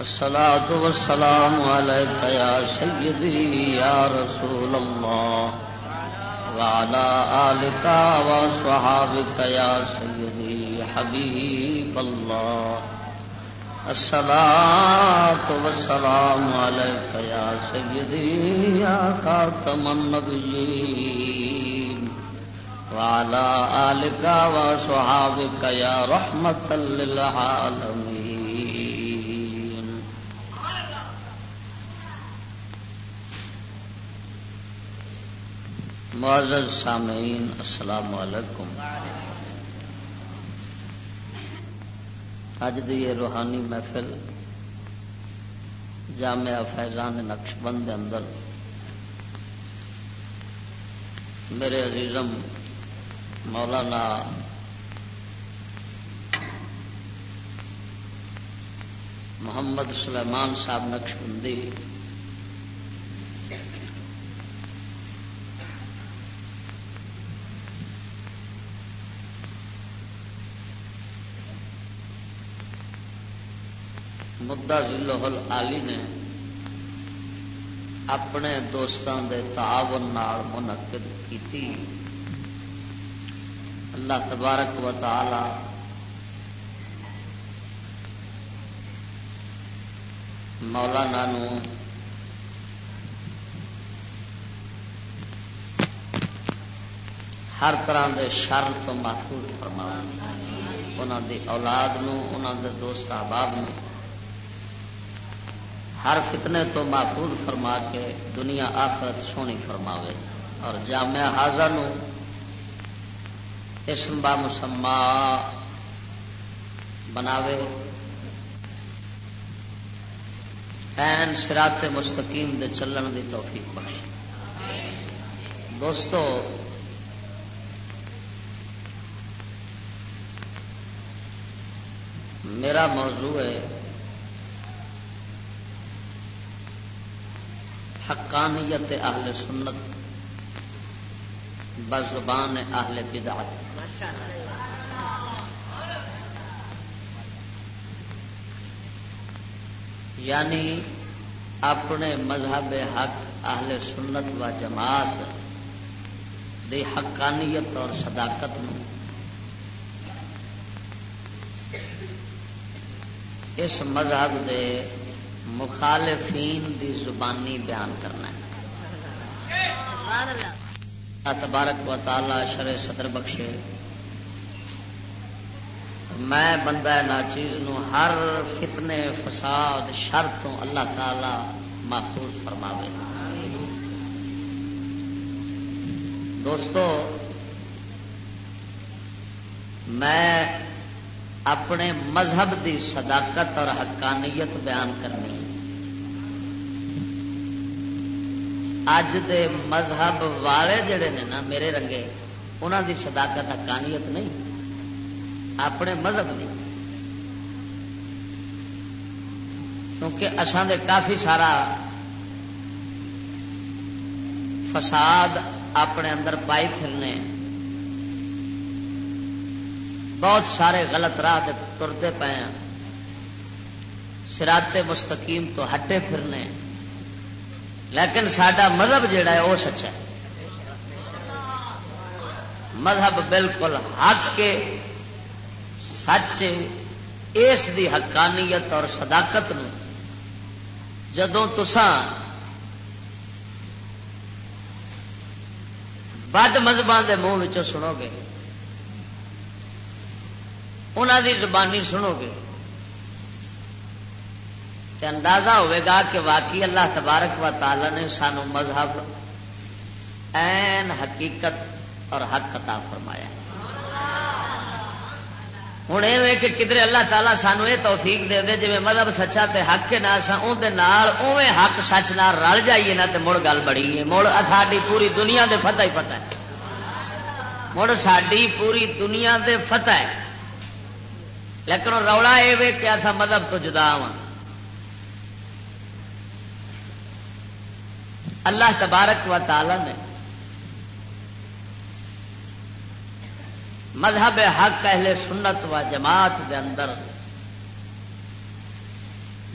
الصلاة والسلام عليك يا سيدي، يا رسول الله. وعلى آلك وصحابك يا سيدي، حبيب الله. الصلاة والسلام عليك يا سيدي، يا خاتم النبيين. وعلى آلك وصحابك يا رحمة للعالمين. معزز سامعین، السلام علیکم۔ اج دی یہ روحانی محفل جامعہ فیضان نقش بند اندر میرے عزیزم مولانا محمد سلیمان صاحب نقش بندی مدعا ذلہ علی نے اپنے دوستان دے تعاون منعقد کی اللہ تبارک و تعالی مولانا نو ہر طرح دے شر تو محفوظ فرما انہوں دی اولاد نو انہوں دے دوست احباب نو ہر فتنے تو محفوظ فرما کے دنیا آخرت سونی فرماوے۔ اور جامعہ حاضر اسم با مسما بناوے۔ این سرات مستقیم دے چلن دی توفیق بخش۔ دوستو، میرا موضوع ہے حقانیت اہل سنت بزبان اہل بدعت۔ یعنی اپنے مذہب حق اہل سنت و جماعت دی حقانیت اور صداقت اس مذہب دے مخالفین دی زبانی بیان کرنا ہے۔ تبارک و تعالی شر صدر بخشے۔ میں بندہ ناچیز نو ہر فتنے، فساد، شر تو اللہ تعالی محفوظ فرماوے۔ دوستو، میں اپنے مذہب دی صداقت اور حقانیت بیان کرنی اج دے مذہب والے جڑے نے نا میرے رنگے انہوں دی صداقت حقانیت نہیں، اپنے مذہب نہیں کیونکہ اسان دے کافی سارا فساد اپنے اندر پائی پھرنے بہت سارے غلط راہ ترتے پے ہیں۔ سراتے مستقیم تو ہٹے پھرنے۔ لیکن سڈا مذہب جڑا ہے، وہ سچا ہے۔ مذہب بالکل حق کے، سچ اس دی حقانیت اور صداقت نو۔ جدوں تسان بد مذہبوں کے منہ سنو گے انہوں دی زبانی سنو گے۔ تو اندازہ ہوئے گا کہ واقعی اللہ تبارک و تعالی نے سانو مذہب این حقیقت اور حق عطا فرمایا۔ ہوں یہ کہ کدھر اللہ تعالیٰ سانو یہ توفیق دے دے جی مذہب سچا تے حق کے نہ اوے حق سچ نہ رل جائیے نا تو مڑ گل بڑی ہے۔ مڑ ساری پوری دنیا دے فتح ہی پتہ ہے۔ مڑ ساری پوری دنیا دے فتح ہے۔ لیکن رولا یہ کیا تھا مذہب تو جدا ہوا اللہ تبارک و تعالی نے مذہب حق اہل سنت و جماعت دے اندر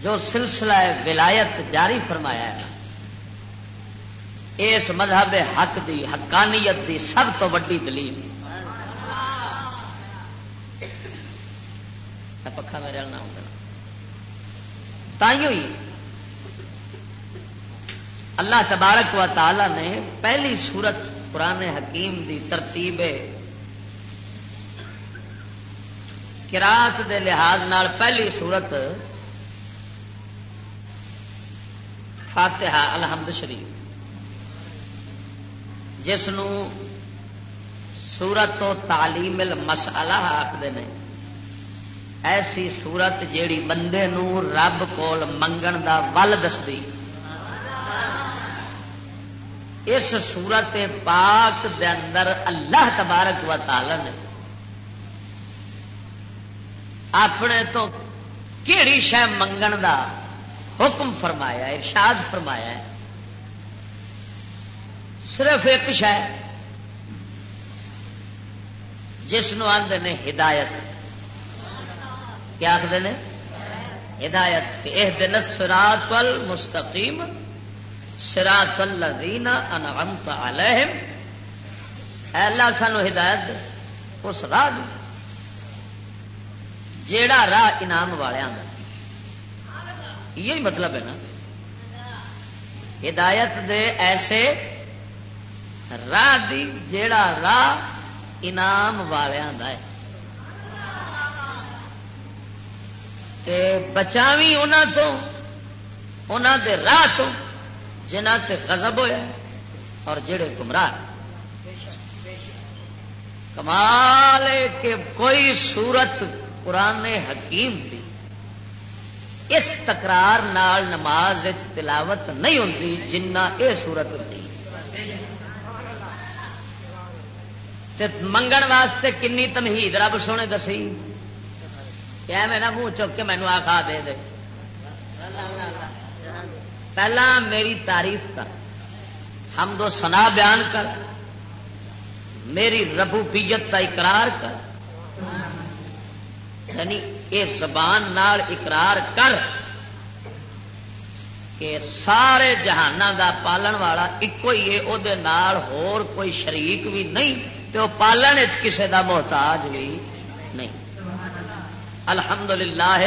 جو سلسلہ ولایت جاری فرمایا ہے، اس مذہب حق دی، حقانیت دی سب تو ویڈی دلیل۔ پکا میرے نہ ہوگا تھی اللہ تبارک و تعالی نے پہلی سورت پرانے حکیم دی ترتیب کراط دے لحاظ نال پہلی سورت فاتحہ الحمد شریف۔ جس سورت تو تعلیم المسئلہ آخر نے۔ ایسی سورت جیڑی بندے نو رب کول منگن دا ول دستی اس سورت پاک دے اندر اللہ تبارک و تعالی نے اپنے تو کیڑی شہ منگن دا حکم فرمایا، ارشاد فرمایا ہے۔ صرف ایک شہ جس آدھے نے ہدایت۔ کیا آخر نے؟ ہدایت یہ دن سراط المستقیم سراط الذین انعمت علیہم۔ اے اللہ سانو ہدایت اس راہ جیڑا راہ انعام والوں کا یہی مطلب ہے نا۔ ہدایت دے ایسے راہ دی جیڑا راہ انعام والوں کا ہے۔ بچاوی انہوں تو انہوں دے راہ تو جنہ تے غضب ہویا اور جڑے گمراہ کمال کہ کوئی صورت قرآن حکیم دی۔ اس تکرار نال نماز تلاوت نہیں ہوتی جنہ یہ سورت ہوتی منگن واسطے کنی تمہید رب سونے دسی کیا میرا منہ چک کے مینو آخا دے دے۔ پہلا میری تعریف کر۔ ہم دو سنا بیان کر۔ میری ربو پیت کا اقرار کر۔ یعنی یہ زبان نال اقرار کر کہ سارے جہان دا پالن والا ایک ہی ہے وہ ہور کوئی شریک بھی نہیں تو پالن کسی دا محتاج بھی۔ الحمدللہ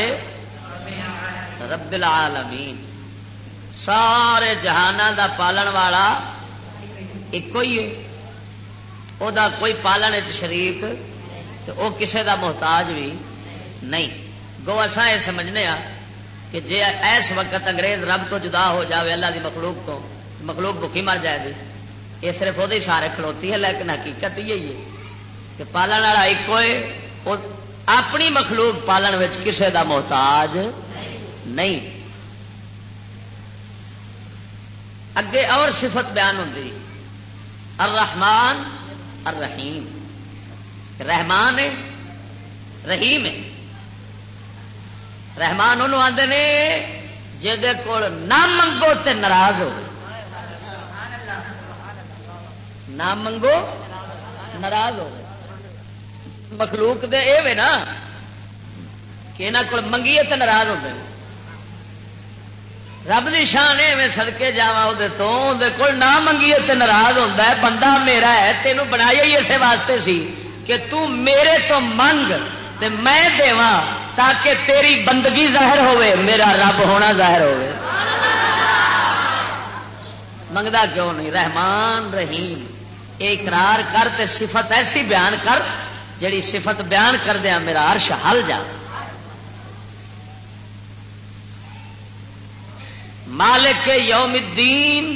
رب العالمین۔ سارے جہان دا پالن والا ایک ہی ہے۔ وہ کوئی پالن شریک تو وہ کسے دا محتاج بھی نہیں۔ گو اصا یہ سمجھنے ہاں کہ جی ایس وقت انگریز رب تو جدا ہو جاوے اللہ دی مخلوق تو، مخلوق بکھی مر جائے گی۔ یہ صرف وہ سارے کھڑوتی ہے، لیکن حقیقت یہی ہے کہ پالن والا ایک اپنی مخلوق پالن کسے دا محتاج نہیں۔ اگے اور صفت بیان ہوتی الرحمن الرحیم۔ رحمان ہے، رحیم ہے۔ رحمان انہوں آتے نے کول نہ منگو تے ناراض ہو نہ منگو، ناراض ہو مخلوق دے، اے وے نا کہ یہاں کو منگیے تو ناراض ہوتے رب کی شان ہے سڑکے جا وہ نہ منگیے تو ناراض ہوتا ہے، بندہ میرا ہے، تینوں بنایا ہی اسے واسطے سی کہ تو میرے تو منگ تے میں دیواں تاکہ تیری بندگی ظاہر ہوئے میرا رب ہونا ظاہر ہوئے منگتا کیوں نہیں؟ رحمان رحیم اقرار کر تے صفت ایسی بیان کر جڑی صفت بیان کر دیا، میرا عرش ہل جا۔ مالک یوم الدین،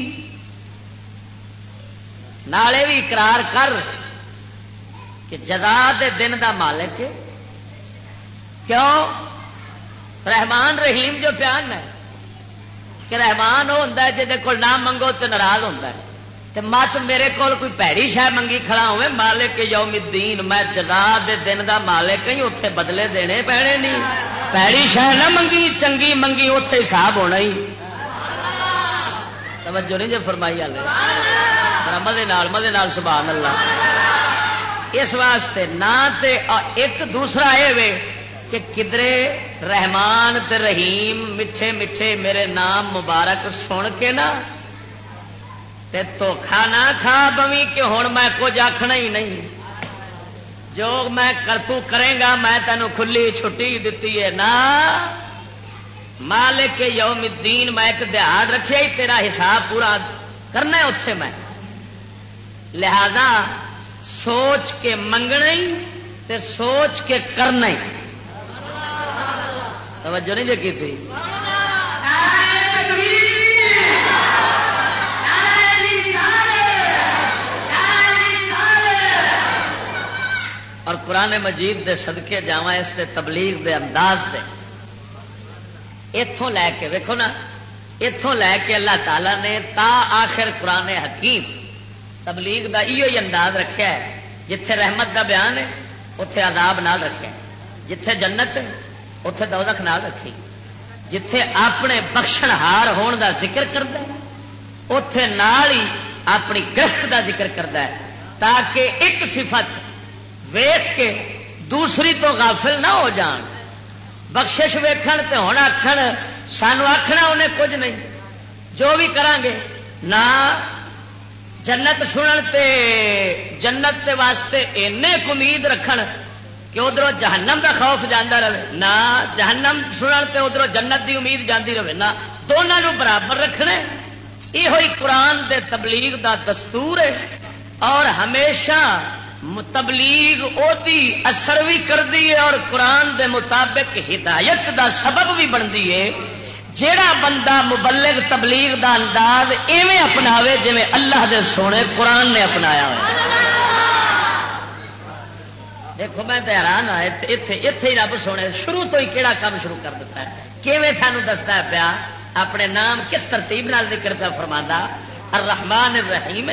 نالے بھی اقرار کر کہ جزا دے دن دا مالک کیوں؟ رحمان رحیم جو پیان ہے، کہ رحمان وہ ہوں جی کو نہ منگو تو ناراض ہوتا ہے۔ تو مت میرے کو کوئی پیڑی شہ منگی کھڑا ہوئے، مالک یوم الدین، میں جزا دے دن دا مالک ہی اتے بدلے دینے پینے نہیں پیڑی شہ نہ منگی، چنگی منگی اتے حساب ہونا ہی۔ توجہ نہیں جی فرمائی والے مدے نال مدے نال، سبحان اللہ۔ اس واسطے نہ تے ایک دوسرا یہ کہ کدرے رحمان تے رحیم، میٹھے میٹھے میرے نام مبارک سن کے نا تے تو کھانا کھا بوی کہ ہوں میں کچھ آخنا ہی نہیں۔ جو میں کرتو کرے گا، میں تینوں کھلی چھٹی دیتی ہے۔ نا مالک یوم الدین، میں ایک دہاڑ رکھے ہی، تیرا حساب پورا کرنا ہے اتے میں۔ لہذا سوچ کے منگنا ہی تے سوچ کے کرنا ہی۔ توجہ نہیں جی کی اور قرآن مجید دے صدقے جا اس دے تبلیغ دے انداز دے۔ اتوں لے کے ویکو نا اتوں لے کے اللہ تعالی نے تا آخر قرآن حکیم تبلیغ دا ایو ہی انداز رکھا ہے، جتھے رحمت دا بیان ہے اتے عذاب نال رکھا جتھے جنت ہے اتے دودھ نال رکھی۔ جتھے اپنے بخشن ہار ہون دا ذکر کرتا ہے اتے نال ہی اپنی گرفت دا ذکر کرتا ہے، تاکہ ایک صفت ویخ کے دوسری تو غافل نہ ہو جان۔ بخشش ویکھن تے ہوں آخر سانو آخنا انہیں کچھ نہیں۔ جو بھی کرانگے، نہ جنت سنن تے جنت تے واسطے امید رکھن کہ ادھر جہنم کا خوف جانا رہے، نہ جہنم سنن تے ادھر جنت دی امید جاندی رہے، نہ دونوں برابر رکھنے۔ یہ ہوئی قرآن دے تبلیغ دا دستور ہے اور ہمیشہ تبلیغ دی اثر بھی کرتی ہے اور قرآن دے مطابق ہدایت دا سبب بھی بنتی ہے۔ جیڑا بندہ مبلغ تبلیغ دا انداز ایویں اپنا جی اللہ دے سونے قرآن نے اپنایا دیکھو، میں تو حیران ہاں اتے ہی رب سونے شروع تو ہی کہڑا کام شروع کر دیتا ہے؟ کیویں سانو دستا ہے پیا؟ اپنے نام کس ترتیب نال ذکر پیا فرما الرحمن الرحیم،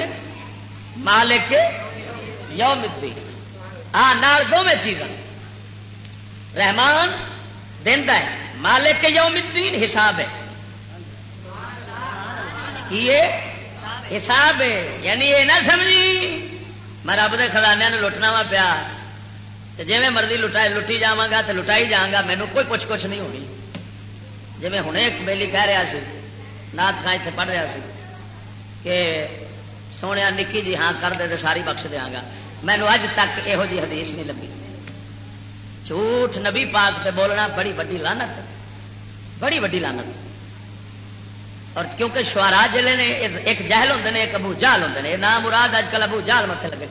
مالک یوم الدین۔ ہاں نال دو میں رحمان دینا ہے، مالک یوم الدین حساب ہے۔ یہ حساب ہے۔ یعنی یہ نہ سمجھی، میں رب کے خزانے لٹنا وا پیا۔ جی میں مرضی لٹائی لٹی جا گا تو لٹائی جا گا مینو کوئی پوچھ کچھ نہیں ہونی۔ جی میں ہوں ایک بیلی کہہ رہا سی نات خان اتنے پڑھ رہا سی، کہ سونے نکی جی ہاں کر دے ساری بخش دیا گا۔ مینو اج تک یہو جی حدیث نہیں لگی جھوٹ نبی پاک پہ بولنا بڑی وڈی لانت بڑی وڈی لانت اور کیونکہ شوارا جلے نے، ایک جہل ہوں ایک ابو جہل ہوں نام مراد اج کل ابو جہل متے لگے۔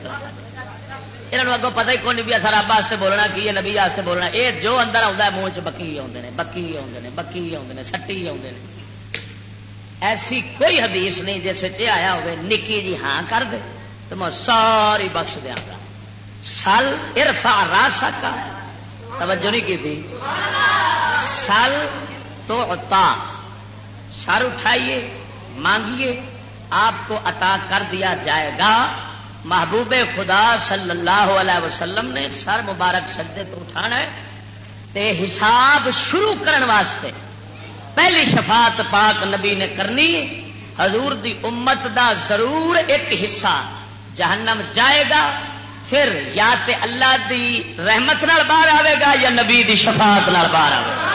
یہاں اگوں پتہ ہی کون نہیں بھی اثر رب واسطے بولنا کی ہے، نبی واسطے بولنا۔ یہ جو اندر آتا ہے، منہ چ بکی آتے ہیں بکی آتے ہیں بکی آتے ہیں سٹی آتے ہیں ایسی کوئی حدیث نہیں جس آیا ہوگی نکی جی ہاں کر دے۔ تو میں ساری بخش دیا گا۔ سل ارفا را سکا توجہ نہیں کی تھی؟ سل تو عطا۔ سر اٹھائیے، مانگیے، آپ کو عطا کر دیا جائے گا۔ محبوب خدا صلی اللہ علیہ وسلم نے سر مبارک سجدے تو اٹھانا ہے۔ تے حساب شروع کرن واسطے پہلی شفاعت پاک نبی نے کرنی حضور دی امت دا ضرور ایک حصہ۔ جہنم جائے گا، پھر یا تے اللہ دی رحمت نال باہر آئے گا یا نبی دی شفاعت نال باہر آئے گا؟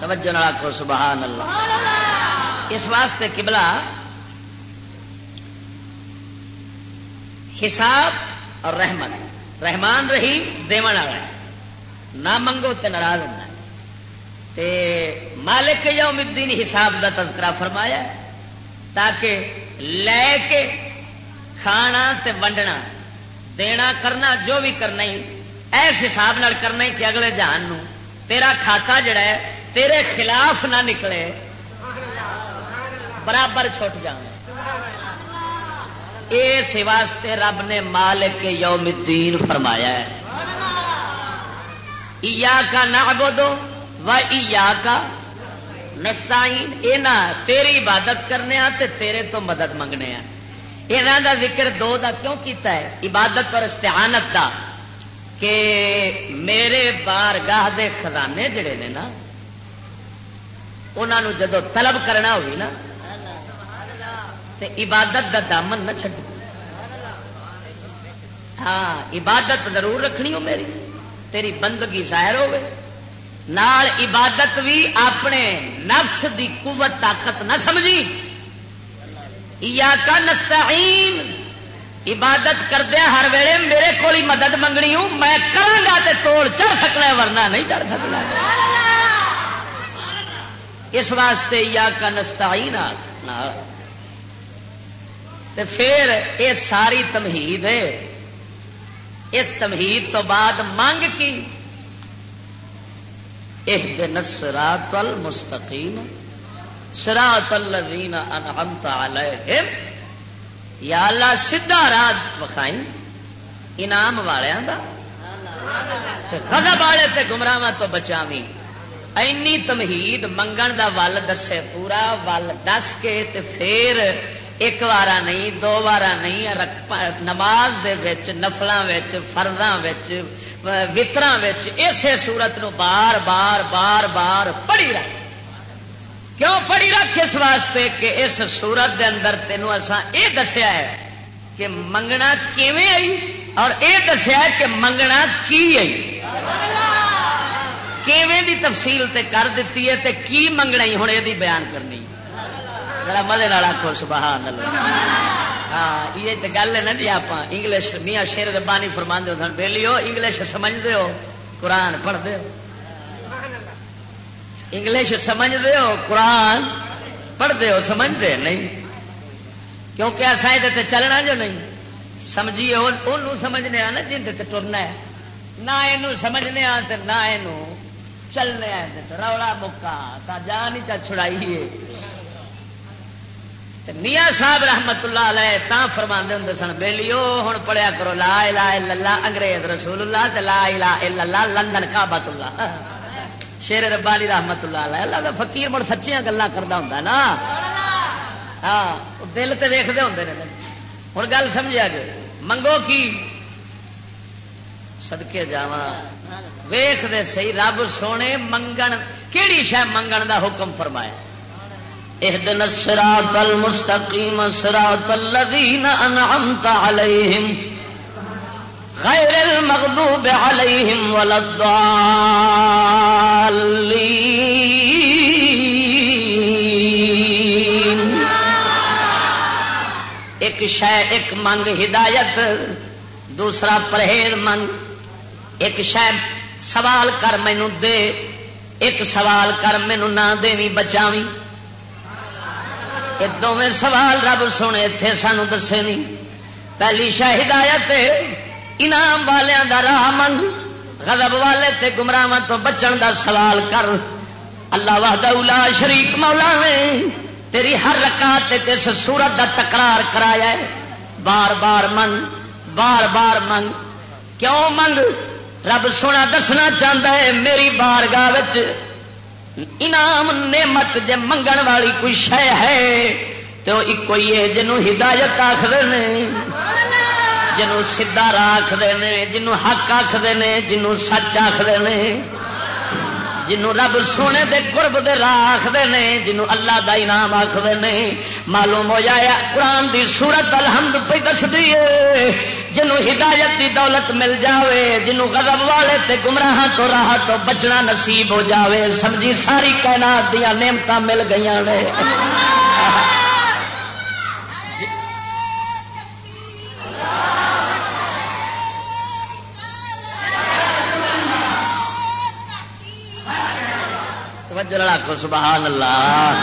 توجہ رکھو سبحان اللہ اس واسطے قبلہ حساب اور رحمت رحمان رہی دیون والا نہ منگو تے ناراض ہونا۔ تے مالک یوم الدین حساب دا تذکرہ فرمایا تاکہ لے کے کھانا تے ونڈنا، دینا کرنا، جو بھی کرنا ہی، ایس حساب نال کرنا ہی کہ اگلے جہان نو تیرا کھاتا جڑا ہے، تیرے خلاف نہ نکلے۔ برابر چھٹ جان اس واسطے رب نے مالک یوم الدین فرمایا ہے۔ ایا کا نہ و ایا کا نستعین۔ اے نا تیری عبادت کرنے تے تیرے تو مدد منگنے ہیں یہاں دا ذکر دو دا کیوں کیتا ہے؟ عبادت اور استعانت دا۔ کہ میرے بارگاہ دے خزانے جڑے نے نا انہوں جدو طلب کرنا ہوگی نا تے عبادت دا دامن نہ چڈ ہاں عبادت ضرور رکھنی ہو میری۔ تیری بندگی ظاہر ہوے۔ نال عبادت بھی اپنے نفس دی قوت طاقت نہ سمجھی۔ یا کا نستعین۔ عبادت کردیا ہر ویلے میرے کو مدد منگنی ہوں۔ میں کرا تے توڑ چڑھ سکنا ورنہ نہیں چڑھ سکنا۔ اس واسطے یا کا نستعین تے پھر یہ ساری تمہید ہے۔ اس تمہید تو بعد منگ کی؟ اہدنا الصراط المستقیم۔ صراط الذین انعمت علیہم۔ یا اللہ سیدھا راہ وکھائیں انعام والوں دا۔ غضب والے تے گمراہاں تو بچاویں۔ اینی تمہید منگن دا ول دسے پورا، ول دس کے تے پھر ایک وارا نہیں، دو وارا نہیں نماز دے وچ، نفلاں وچ، فرضاں وچ نو بار بار بار بار پڑھی رکھ۔ کیوں پڑھی رکھ؟ اس واسطے کہ اس سورت دے اندر تینوں اساں اے دسیا ہے کہ منگنا کیویں آئی اور اے دسیا ہے کہ منگنا کی آئی۔ کیویں دی تفصیل تے کر دیتی ہے تے کی منگنا ہی؟ ہوں یہ بیان کرنی۔ ذرا مزے آخو سبحان اللہ ہاں یہ تو گل ہے نا جی آپ انگلش، میاں شیر ربانی فرما دو سن بہلی ہو انگلش سمجھتے ہو، قرآن پڑھتے ہو۔ انگلش سمجھتے ہو، قرآن پڑھتے ہو سمجھتے نہیں۔ کیونکہ ایسا یہ چلنا جو نہیں۔ سمجھیے وہ سمجھنے ہاں نا، جن تے ٹرنا ہے۔ نہ یہ سمجھنے ہاں نہ یہ چلنے ہاں رولا مکا، تا جان ہی چا چھڑائیے۔ میاں صاحب رحمت اللہ علیہ تا فرما ہوں سن بہلی ہوں پڑھیا کرو، لا الہ الا اللہ، انگریز رسول اللہ، تے لا الہ الا اللہ، لندن کابت اللہ۔ شیر ربانی رحمت اللہ علیہ، اللہ کا فقیر مڑ سچیاں گلا کرتا ہوں نا۔ ہاں دل تے ویختے ہوں ہوں گل سمجھا جی منگو کی؟ سدکے جا ویخ دے رب سونے منگن، کیڑی شہ منگن دا حکم فرمایا اهدنا الصراط المستقيم، صراط الذين أنعمت عليهم. غير المغضوب عليهم ولا الضالين. ایک شہ ایک منگ ہدایت، دوسرا پرہیز منگ. ایک شہ سوال کر مینو دے، ایک سوال کر مینو نہ دینی بچاوی یہ دونیں سوال رب سونے اتے سانو دسے نہیں۔ پہلی شاہ ہدایت انعام والوں کا راہ منگ، غضب والے تے گمراہ تو بچن دا سوال کر۔ اللہ وحدہ اولا شریک مولا نے تیری ہر رکعت اس سورت دا تکرار کرایا ہے۔ بار بار منگ، بار بار منگ۔ کیوں منگ؟ رب سونا دسنا چاہتا ہے، میری بارگاہ انعام نعمت جے منگن والی کوئی شہ ہے تو ایک ہی ہے جنوں ہدایت آخر جنوں سیدا راہ آخر جنوں حق آخر جنوں سچ آخر جنوں رب سونے دے قرب دے راہ آخر نے جنوں اللہ دا انعام آخر نے۔ معلوم ہو جایا قرآن دی سورت الحمد پہ دس دیے جنوں ہدایت دی دولت مل جاوے جنوں غضب والے تے گمراہ تو راہ تو بچنا نصیب ہو جاوے۔ سمجھی ساری کائنات دیا نعمت مل گئی نے۔ وجرا کو سبحان اللہ۔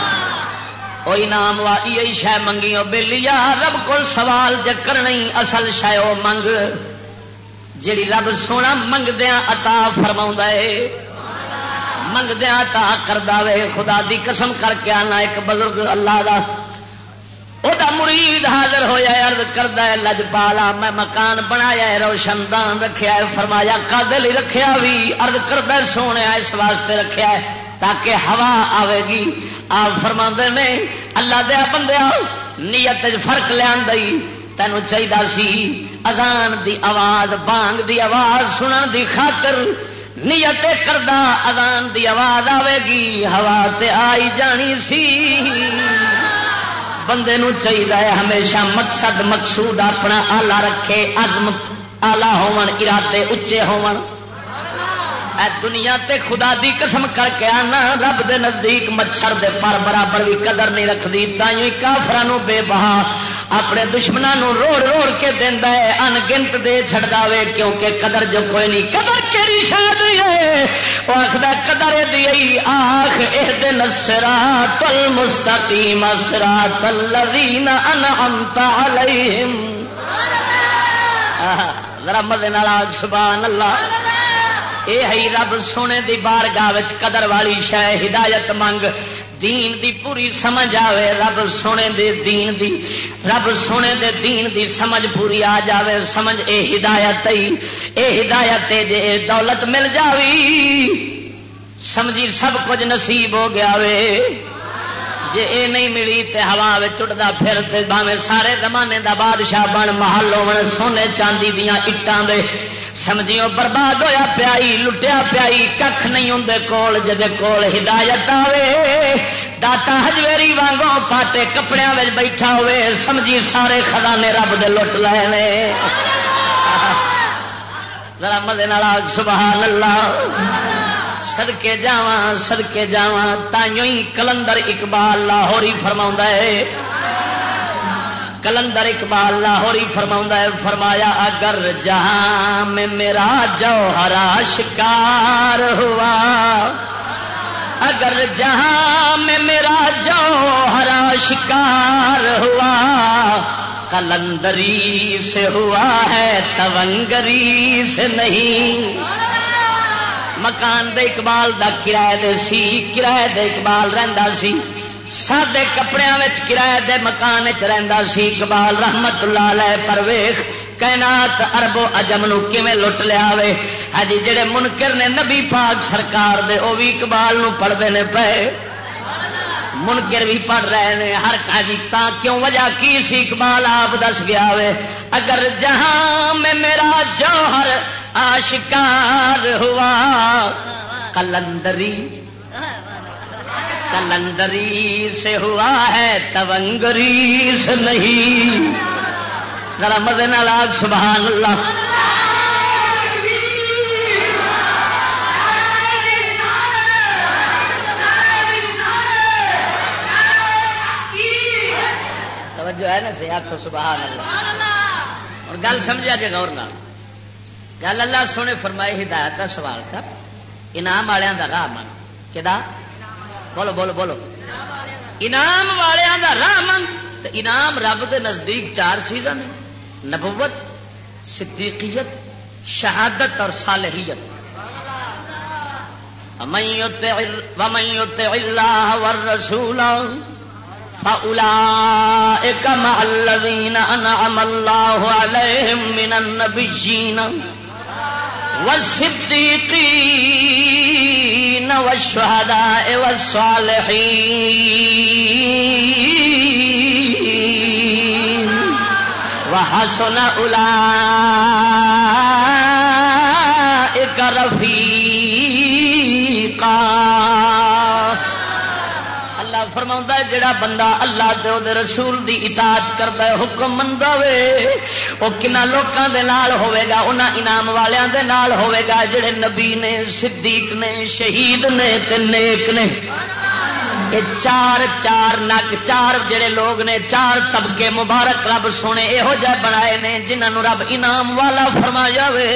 کوئی نام وائی شہ منگی بہلی رب کو سوال جکر نہیں اصل شہ وہ منگ۔ جیڑی رب سونا منگدیا اتا فرما ہے منگدیا اتا کر دے خدا دی قسم کر کے آنا ایک بزرگ اللہ دا۔ وہ مرید حاضر ہوا ارد کرتا ہے لج پالا، میں مکان بنایا ہے روشن دان رکھا ہے فرمایا کدل رکھا بھی ارد کرتا سونے اس واسطے رکھا ہے تاکہ ہوا آئے گی۔ آپ فرما نے، اللہ دیا بندیا، نیت فرق لیا تینوں چاہیے سی ازان دی آواز، بانگ دی آواز، سنن دی خاطر نیت کردہ ازان دی آواز آئے گی۔ ہوا تے آئی جانی سی۔ بندے نو چاہیے ہمیشہ مقصد، مقصود اپنا آلہ رکھے، عزم، آلہ ہون، ارادے اچے ہون۔ اے دنیا تے خدا دی قسم کر کے آنا، رب دے نزدیک مچھر دے پر برابر بھی قدر نہیں رکھتی تھی کافران بے بہا اپنے دشمنوں روڑ روڑ کے دینا ہے انگنت دے چڑھتا وے، کیونکہ قدر جو کوئی نہیں، قدر کہڑی شاید ہے؟ وہ آخر قدر دی آخ اح دن سرا تل مستقیم سرا تلین انعمت علیہم۔ ذرا مدے سبحان اللہ۔ اے رب سونے دی بار گاہ قدر والی شہ ہدایت منگ دین دی پوری سمجھ آوے رب سونے دے دین دی رب سونے دے دین دی سمجھ پوری آ جاوے سمجھ اے ہدایت اے ہدایت جے دولت مل جاوی سمجھی سب کچھ نصیب ہو گیا وے جے اے نہیں ملی تے ہوا چڑھتا پھر تے باوے سارے زمانے دا بادشاہ بن، محل ہو سونے چاندی دیا اٹان دے۔ سمجھیو، برباد ہویا پیائی، لٹیا پیائی کھ نہیں ہوں کول جدے کول ہدایت آوے۔ ڈاٹا ہجویری وانگوں پاٹے کپڑے بیٹھا ہوئے سمجھی سارے خزانے رب دے لٹ لے ذرا مزے سبحان اللہ۔ سدکے جا سدکے جا تائیوں ہی کلندر اقبال لاہوری فرما ہے۔ کلندر اقبال لاہوری فرما ہے، فرمایا، اگر جہاں میں میرا جوہرا شکار ہوا، اگر جہاں میں میرا جوہرا شکار ہوا، کلندری سے ہوا ہے، تونگری سے نہیں۔ مکان دے اقبال دا کرایہ دے سی، کرایہ دے اقبال رہندا سی۔ سادے کپڑے کرایہ دے مکان چ سی۔ اقبال رحمت اللہ علیہ پرویخ کائنات اربو اجم نو کیویں لٹ لیا وے؟ ہجی جڑے منکر نے نبی پاک سرکار دے، او بھی اقبال نو پڑھتے ہیں پے۔ منکر بھی پڑھ رہے ہیں ہر کاجی تا کیوں؟ وجہ کی سی؟ اقبال آپ دس گیا وے۔ اگر جہاں میں میرا جوہر آشکار ہوا۔ کلندری کلندری سے ہوا ہے تونگری سے نہیں۔ ذرا مدے ناگ سبحان اللہ۔ جو ہے نا سی آخو سبحان اللہ۔ اور گل سمجھا جائے گور نہ گل اللہ سونے فرمائی ہدایت کا سوال کر۔ انعام والوں کا راہ من۔ کہ بولو بولو بولو۔ انعام والوں کا راہ من۔ انعام رب دے نزدیک چار چیزاں نے۔ نبوت، صدیقیت، شہادت اور صالحیت۔ ومن يطع الله والرسول فأولئك مع الذين أنعم الله عليهم من النبيين۔ والصديقين والشهداء والصالحين. وحسن أولئك. اللہ فرما جڑا بندہ اللہ دے دے رسول دی اطاعت کرتا ہے، حکم منگا وے۔ وہ کنا لوگوں دے نال ہوے گا انہاں انعام والیاں دے نال ہوے گا جڑے نبی نے، صدیق نے، شہید نے تے نیک نے۔ یہ چار چار نگ، چار جڑے لوگ نے، چار طبقے مبارک رب سونے یہو جہ بنائے نے جنہوں رب انعام والا فرما جاوے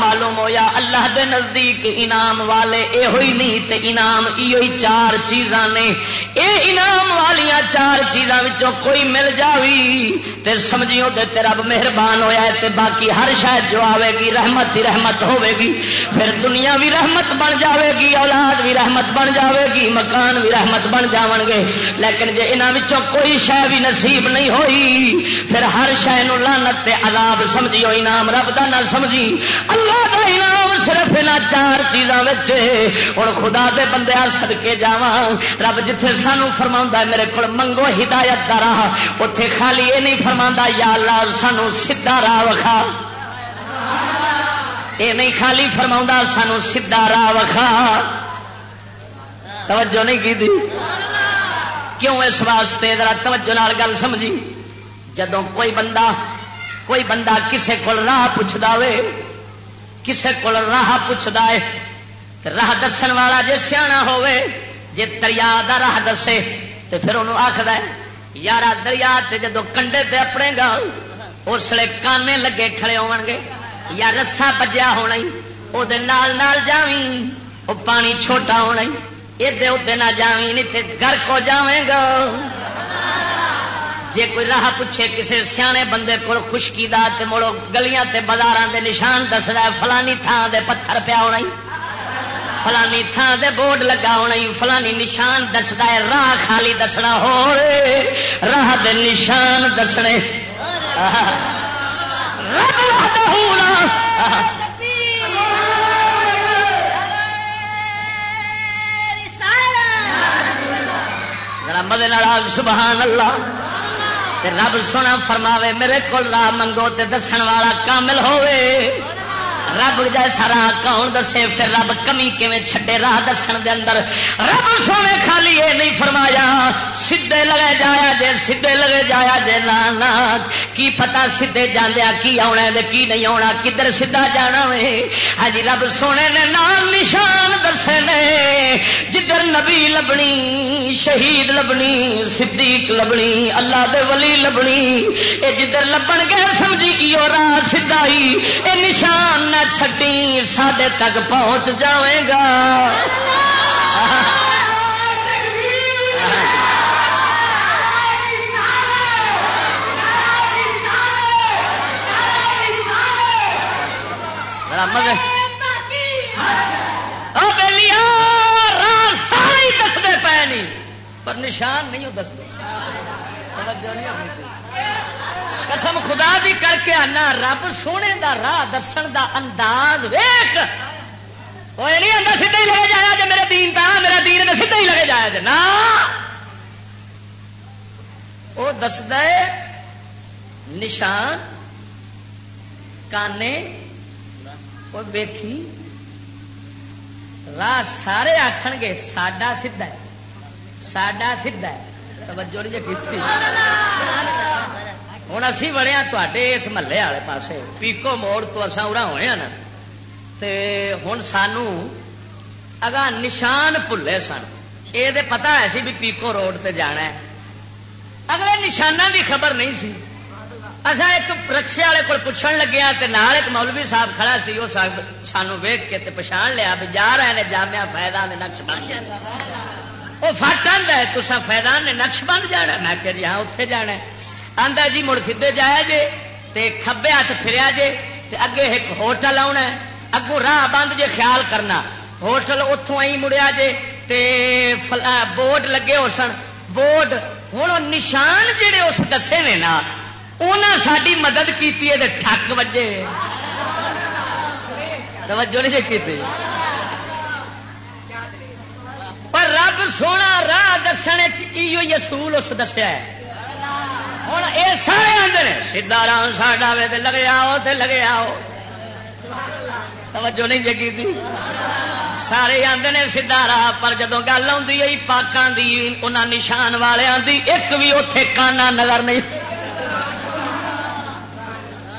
معلوم ہویا اللہ دے نزدیک انعام والے یہ ہوئی نہیں تے انعام یہ چار چیزاں نے۔ اے انعام والیاں چار چیزاں وچوں کوئی مل جاوی تے سمجھیو تے تے رب مہربان ہویا ہے تے باقی ہر شاید جو آوے گی رحمت ہی رحمت ہوے گی۔ پھر دنیا بھی رحمت بن جاوے گی، اولاد بھی رحمت بن جاوے گی، مکان بھی رحمت بن جاون گے۔ لیکن جے انہاں وچوں کوئی شے بھی نصیب نہیں ہوئی، پھر ہر شے نو لعنت تے عذاب سمجھیو انعام رب دا نہ سمجھی۔ اللہ کا انعام صرف یہاں چار چیزوں ہوں خدا دے بندے سد کے جا رب جتھے سانو فرما میرے کو منگو ہدایت کا راہ۔ اتے خالی یہ نہیں فرما یا اللہ سانو سیدا راہ وکھا۔ یہ نہیں خالی فرما سانو سیدا راہ وکھا۔ توجہ نہیں کی دی؟ کیوں اس واسطے؟ ذرا توجہ نال گل سمجھی۔ جدو کوئی بندہ کوئی بندہ کسے کو راہ پوچھتا ہوئے کسے کو راہ پوچھتا ہے راہ دسن والا جی سیا ہوے جی دریا دا راہ دسے تو پھر انہوں آخر یار دریا جدو کنڈے تے اپنے گا، اس لیے کانے لگے کھڑے ہو گے۔ یا رسا بجیا ہونا وہ جاوی وہ پانی چھوٹا ہونا ادے ادے نہ جاوی نہیں گھر کو جاویں گا۔ جے کوئی راہ پوچھے کسی سیانے بندے کو خشکی دا تے مڑو گلیاں تے بازار دے نشان دس فلانی تھان دے پتھر پیا ہونا فلانی تھان دے بورڈ لگا ہونا فلانی نشان دستا ہے، راہ خالی دسنا ہو راہ دے نشان دسنے۔ مدد سبحان اللہ۔ رب سونا فرماوے میرے کو راہ منگو تے دسن والا کامل ہوئے رب جیسا راہ کون دسے؟ پھر رب کمی کیون چھڈے راہ دسن دے اندر؟ رب سونے خالی یہ نہیں فرمایا سیدے لگے جایا جے سیدے لگے جایا جے نا کی پتا سیدے جاندیا، کی آنا کی نہیں آنا کدھر سیدا جانا وے؟ ہاں جی، رب سونے نے نام نشان دسے نے، جدھر نبی لبنی، شہید لبنی، صدیق لبنی، اللہ دے ولی لبنی، اے جدھر لبن گئے، سمجھی راہ سدائی اے نشان نہ چھٹی سڈے تک پہنچ جائے گا۔ ساری دستے پے نہیں پر نشان نہیں دستے قسم خدا بھی کر کے آنا، رب سونے دا راہ دسن دا انداز ویخ وہ نہیں آتا سیدھا ہی لگے جایا جی میرے دین کا میرا دین تو سیدھا ہی لگے جایا جی نا۔ وہ دسد نشان، کانے۔ وہ ویکھی۔ راہ سارے آخ گے، ساڈا سیدھا ساڈا سیدھا توجہ نہیں جی کی ہوں اسی بڑے تے اس محلے والے پاس پیکو موڑ تو اصا اڑا ہوئے ہاں نا۔ ہوں سانو اگا نشان بھلے سن۔ یہ پتا ہے سی بھی پیکو روڈ تے جانا ہے۔ اگلے نشانہ کی خبر نہیں سی۔ اچھا ایک رکشے والے کو پوچھن لگیا ہاں نال ایک مولوی صاحب کھڑا سی وہ سانو ویگ کے تے پچھان لیا بھی جا رہے ہیں جامع فائدان نقش بند وہ فٹ آدھا تو فائدان نے نقش بند جانا میں کہ جی ہاں اتنے جانا ہے آندا جی مڑ سیدے جایا جے تے کھبے ہاتھ پھریا جے تے اگے ایک ہوٹل آنا اگوں راہ بند جے خیال کرنا ہوٹل اتوں آئی مڑیا جے تے بورڈ لگے ہو سن بورڈ ہوں نشان جڑے اس دسے نے نا انہیں ساری مدد کی ٹھک وجے توجہ نہیں جی کی پر رب سونا راہ دسنے اصول اس دسیا ہے۔ ہوں یہ سارے آدھے سیدا رام ساڈا وے لگے آؤ تو لگے آؤ۔ توجہ نہیں جگی تھی سارے آدھے نے سیدا راہ، پر جب گل آئی پاکوں کی انہوں نشان والوں کی ایک بھی اتے کانا نظر نہیں۔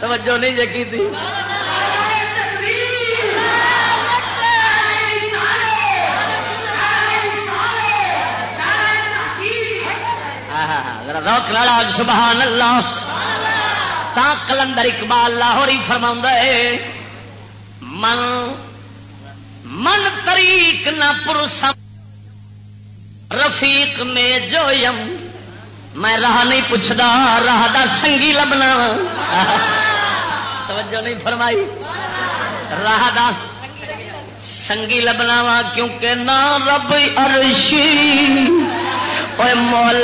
توجہ نہیں جگی تھی روک لڑا سبحان اللہ۔ تا کلندر اقبال لاہور ہی فرما من من طریق نہ پرسم، رفیق میں جو یم۔ میں راہ نہیں پوچھتا راہ دا سنگی لبنا۔ توجہ نہیں فرمائی۔ راہ دا سنگی لبنا وا، کیونکہ نہ رب ارشی مول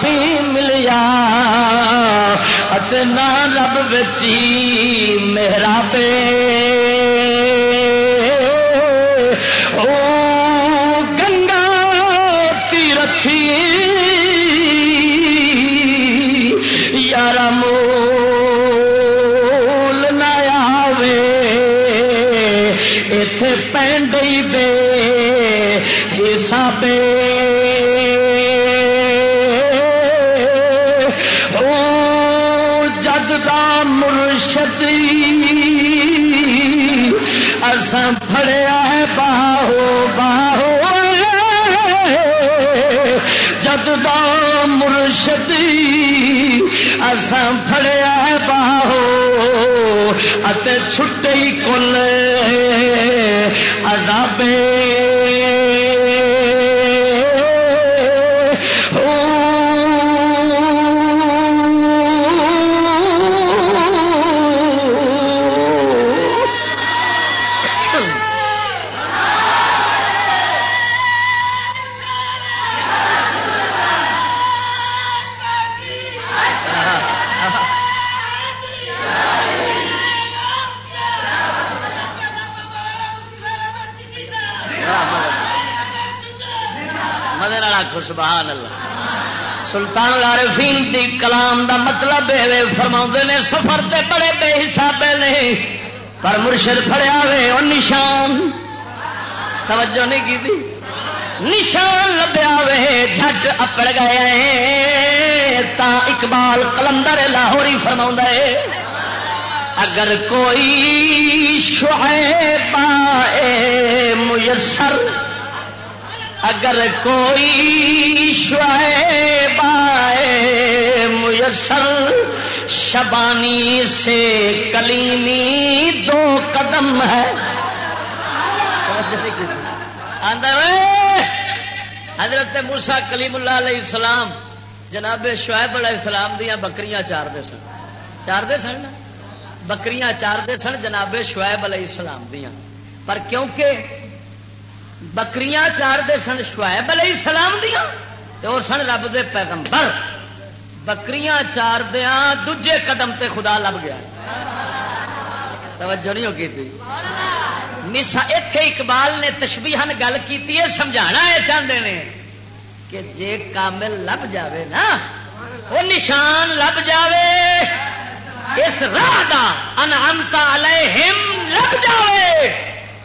بھی ملیا۔ اتنا رب بچی میرا بے او اسان پھڑیا ہے باہو اتے چھٹے کل عذابے کلام دا مطلب ہے فرما نے، سفر تے بڑے بے حسابے نے، پر مرشد فڑیا وے اور نشان۔ توجہ نہیں کی تھی؟ نشان لبیا وے، جھٹ اپڑ گئے تا اقبال کلندر لاہوری فرما ہے، اگر کوئی شعیب میسر اگر کوئی شعیب آئے میسر، شبانی سے کلیمی دو قدم ہے۔ حضرت موسا کلیم اللہ علیہ السلام، جناب شعیب علیہ السلام دیا بکریاں چار دے سن۔ چار دے سن بکریاں چار دے سن جناب شعیب علیہ السلام دیا پر کیونکہ بکریاں چار دے سن شعیب علیہ السلام دیا تے اور سن رب دے پیغمبر۔ بکریاں چار دیا دجے قدم تے خدا لب گیا۔ توجہ نہیں ہوگی تھی؟ نسا اتے اقبال نے تشبیہن گل کی سمجھا یہ چاہتے ہیں کہ جے کامل لب جاوے نا وہ نشان لب جاوے۔ اس راہ دا انعمتا علیہم لب جاوے۔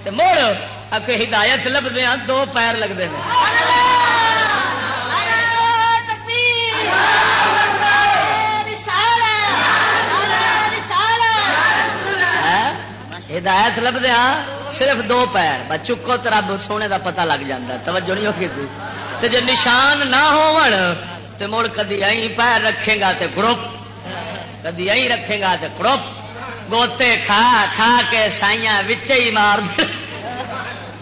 تے مڑ اکے ہدایت لبدے ہیں دو پیر لگتے ہیں ہدایت لبدے ہاں، صرف دو پیر۔ بس چکو تو رب سونے دا پتا لگ جاتا توجہ نہیں ہوگی تھی۔ تو جی نشان نہ ہو مڑ کدی پیر رکھے گا تے گروپ۔ کدی ائی رکھے گا تے گروپ۔ گوتے کھا کھا کے سائیاں وچے ہی مار دے۔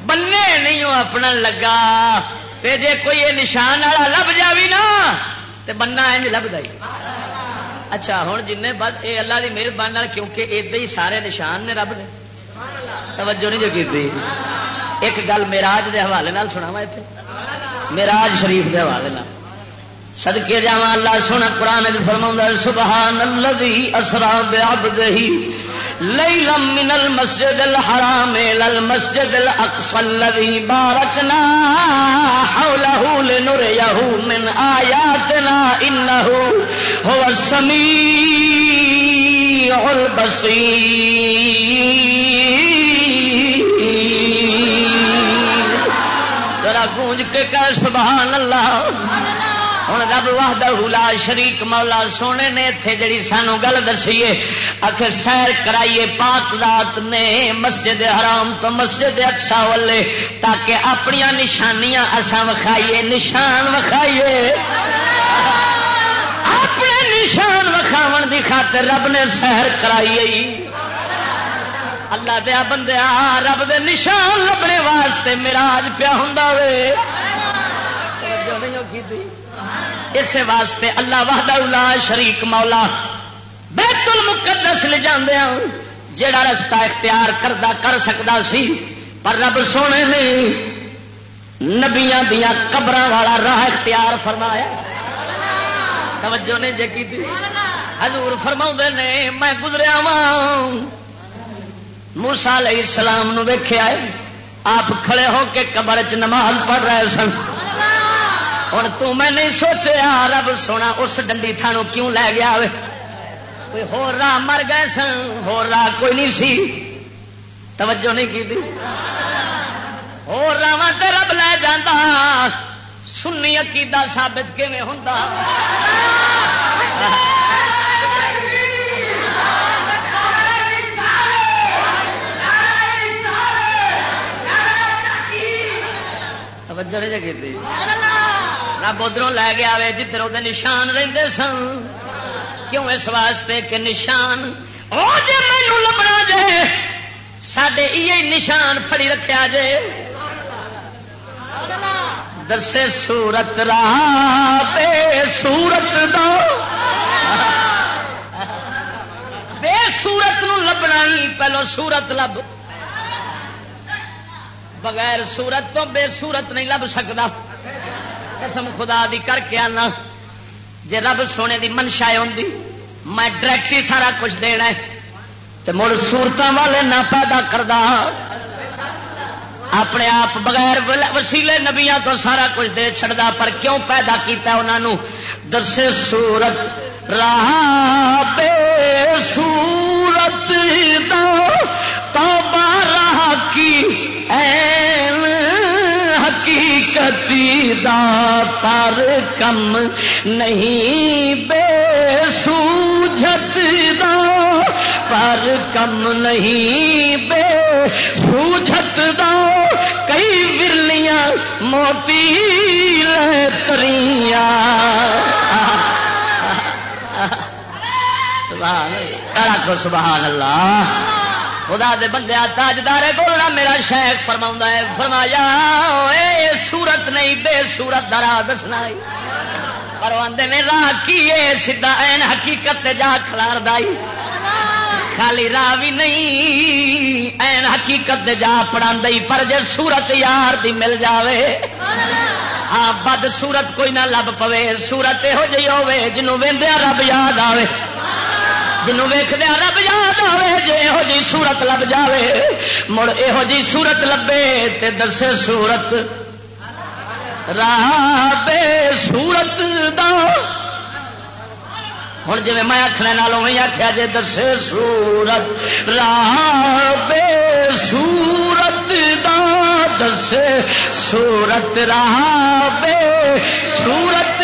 بننے نہیں اپنا لگا۔ تے جے کوئی یہ نشان والا لب جاوی نا، تے بننا انج لبدا ہی۔ اچھا ہوں جن بد یہ اللہ کی مہربانی کیونکہ ادے ہی سارے نشان نے رب دے۔ توجہ نہیں جو کی ایک گل میراج دے حوالے سنا وا اتنے میراج شریف دے حوالے نال۔ سدکے جا اللہ سونا قرآن فرما سبحان الذي اسرا بعبده ليلا من المسجد الحرام الى المسجد الاقصى الذي باركنا حوله لنريه من اياتنا انه هو السميع البصير۔ ذرا گونج کے کہ سبحان اللہ۔ ہوں رب واہدہ شریک مولا سونے نے اتنے جڑی سانو گل دسیے آخر سیر کرائیے پاک رات نے مسجد حرام تو مسجد اکسا والے تاکہ اپنی نشانیاں اسا وکھائیے، نشان وکھائیے۔ اپنے نشان وکھاو دی خاطر رب نے سیر کرائیے۔ اللہ دیا بندیا رب دے نشان لبنے واسطے میراج پیا ہوں اس واسطے اللہ وحد اللہ شریک مولا بیت المقدس لے جاندے ہیں جڑا رستہ اختیار کردا کر سکتا سی، پر رب سونے نے نبیاں دیا قبر والا راہ اختیار فرمایا۔ توجہ نے جی کی حضور فرما نے، میں گزریا ہاں۔ وا موسا علیہ السلام نو ویخیا آپ کھڑے ہو کے قبر چ نماز پڑھ رہے سن۔ ہوں تو میں نہیں سوچیا، رب سونا اس ڈنڈی تھانو کیوں لے گیا کوئی ہو راہ مر گئے سن ہو راہ کوئی نہیں سی۔ توجہ نہیں کی ہو راہ رب لے جانا سنی عقیدہ ثابت کیون ہوں توجہ نہیں جی جگہ رب ادھر لے گیا جدھر وہ نشان رہتے سن۔ کیوں اس واسطے کہ نشان؟ وہ جی مینو لبنا جائے سڈے یہ نشان فڑی رکھا جے۔ دسے سورت راہ بے سورت دو۔ بے سورت نو لبنا ہی پہلو سورت لب۔ بغیر سورت تو بے سورت نہیں لب سکتا قسم خدا دی کر کے آنا۔ جے رب سونے دی منشا ہوتی میں ڈائریکٹ ہی سارا کچھ دینا تو مڑ سورت والے نہ پیدا کردا۔ اپنے آپ بغیر وسیلے نبیا تو سارا کچھ دے چڑتا پر کیوں پیدا کیتا انہوں درسے سورت۔ راہ بے سورت دو تو راہ کی؟ این حقیقتی دا پر کم نہیں، بے سوجت دا پر کم نہیں، بے سوجت دا۔ کئی ورلیاں موتی لتریاں۔ سبحان اللہ۔ خدا دے بندے، تاجدار بولنا میرا شیخ فرما ہے، فرمایا اے سورت نہیں، بے سورت درا دسنا پر آدھے نے، راہ کی سیدا این حقیقت جا کلار دائی۔ خالی راہ بھی نہیں، این حقیقت جا پڑھا پر جے سورت یار دی مل جاوے ہاں بد سورت کوئی نہ لب پوے۔ سورت یہو جی ہوے جنوں ویندیا رب یاد آوے۔ جنوں ویخدیا رب یاد آئے جی یہو جی سورت لب جائے مڑ یہو جی سورت لبے تے دسے سورت راہ بے سورت دا۔ ہوں جی میں آخنے نالوں میں آخیا جی دسے سورت راہ بے سورت دا دسے سورت راہ بے سورت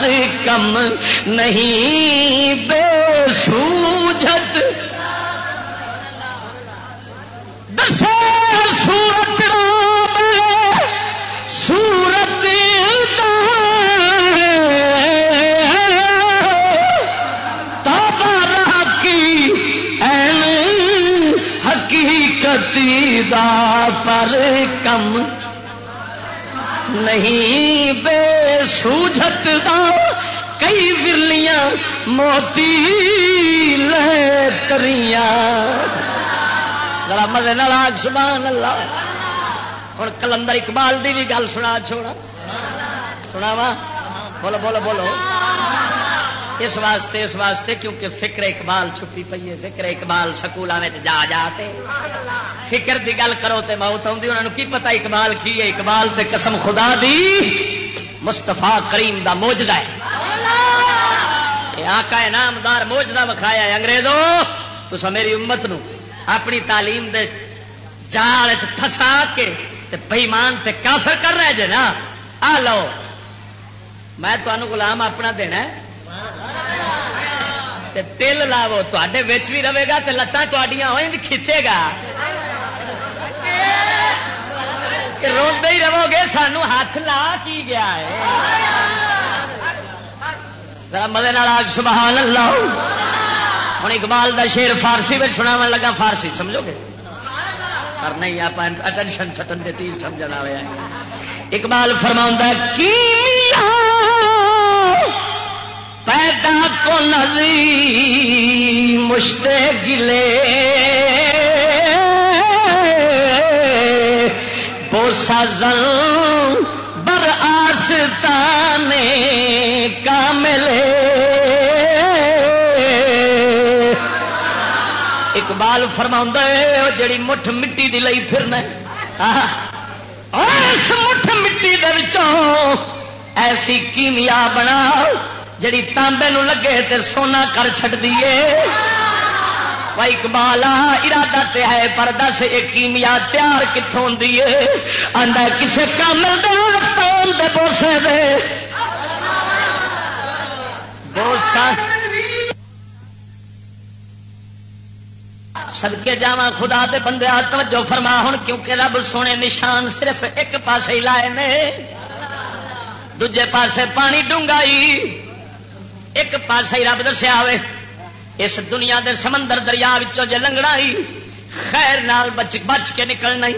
پر کم نہیں بے سوجت۔ دسے سورت سورت تابا کی این حقیقتی دا پر کم۔ نہیں بے سوجت دا کئی برلیاں موتی لے تریاں۔ ذرا مزے نال آگ، سبحان اللہ۔ ہوں کلندر اقبال دی بھی گل سنا، چھوڑا۔ سناوا بولو بولو بولو۔ اس واسطے اس واسطے کیونکہ فکر اقبال چھپی پی ہے، فکر اقبال سکولوں جا جاتے فکر دی گل کرو تے موت آتی انہوں نے کی پتا اقبال کی ہے؟ اقبال تے قسم خدا دی مستفا کریم دا موجدہ ہے۔ آقا نامدار موجدہ وکھایا ہے انگریزوں تو میری امت نو اپنی تعلیم دے جال پھسا کے بئیمان تے کافر کر رہے جے نا۔ آ لو، میں تمہوں غلام اپنا دینا تل لاو تے بھی رہے گا تو لتان ہوئیں کھچے گا۔ روندے ہی رہو گے، سانو ہاتھ لا کی گیا ہے۔ مدے آگ، سبحان اللہ۔ ہوں اقبال دا شیر فارسی میں سنا لگا، فارسی سمجھو گے؟ پر نہیں آپ اٹینشن چھٹن دے تیر سمجھنا ہوا اقبال فرما کی پیدا کو نظی مشتے گلے۔ بوسا زن بر آستانے کا ملے اقبال فرما جڑی مٹھ مٹی دی لئی پھرنا اس مٹھ مٹی ایسی کیمیا بنا جڑی تانبے نو لگے تے سونا کر چڑ دیے بھائی کمالا ارادہ تے ہے، پر دس یہ کیمیا تیار کتوں دیے آدھا کسے کام دے بوسے دے۔ بوسا۔ سدکے جا خدا دے بندے توجہ فرما ہوں کیونکہ رب سونے نشان صرف ایک پاسے ہی لائے نے۔ دجے پاسے پانی ڈونگائی۔ ایک پاسے ہی رب دسیا ہوئے، اس دنیا دے سمندر دریا جے لنگنا ہی، خیر نال بچ بچ کے نکلنا ہی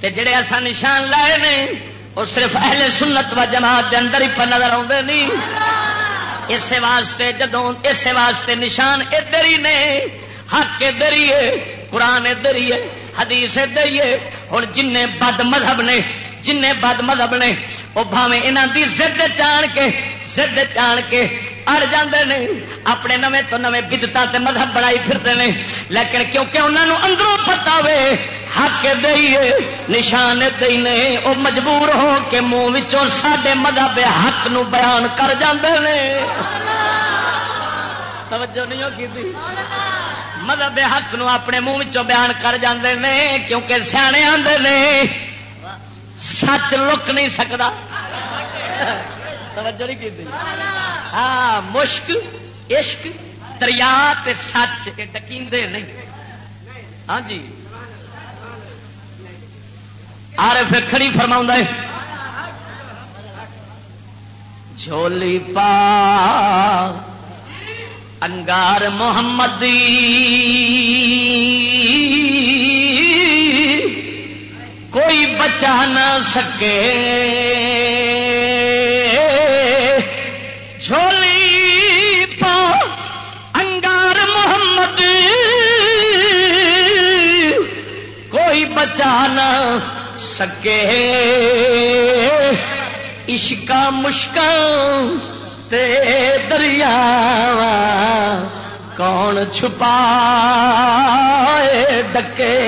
تے جڑے ایسا نشان لائے نے وہ صرف اہل سنت و جماعت دے اندر ہی پر نظر آتے نہیں اسے واسطے جدوں اسے واسطے نشان ادھر ہی نے، حق ادھر ہی ہے قرآن ادھر ہی ہے حدیث ادھر ہی ہے ہوں جن بد مذہب نے جن بد مذہب نے وہ بھاوے یہاں کی زد چان کے زد چان کے اڑ جاندے نے، اپنے نوے تو نوے بدتا تے مذہب بڑائی پھرتے ہیں لیکن کیونکہ انہوں نے اندروں پتا وے، حق دئیے، نشان دئی نے وہ مجبور ہو کے منہ سڈے مذہب حق نو بیان کر جاندے نے۔ توجہ نہیں ہوگی مذہب حق نو اپنے منہ بیان کر جاندے نے، کیونکہ سیانے آتے نے۔ سچ لک نہیں سکتا توجہ نہیں کی ہاں مشک، عشق، دریا سچ، یہ ڈکیندے نہیں۔ ہاں جی۔ آر پھر کھڑی فرما جھولی پا، انگار محمد کوئی بچا نہ سکے۔ جھولی پا انگار محمد۔ کوئی بچا نہ سکے۔ عشقا مشکل تے دریا کون چھپا ڈکے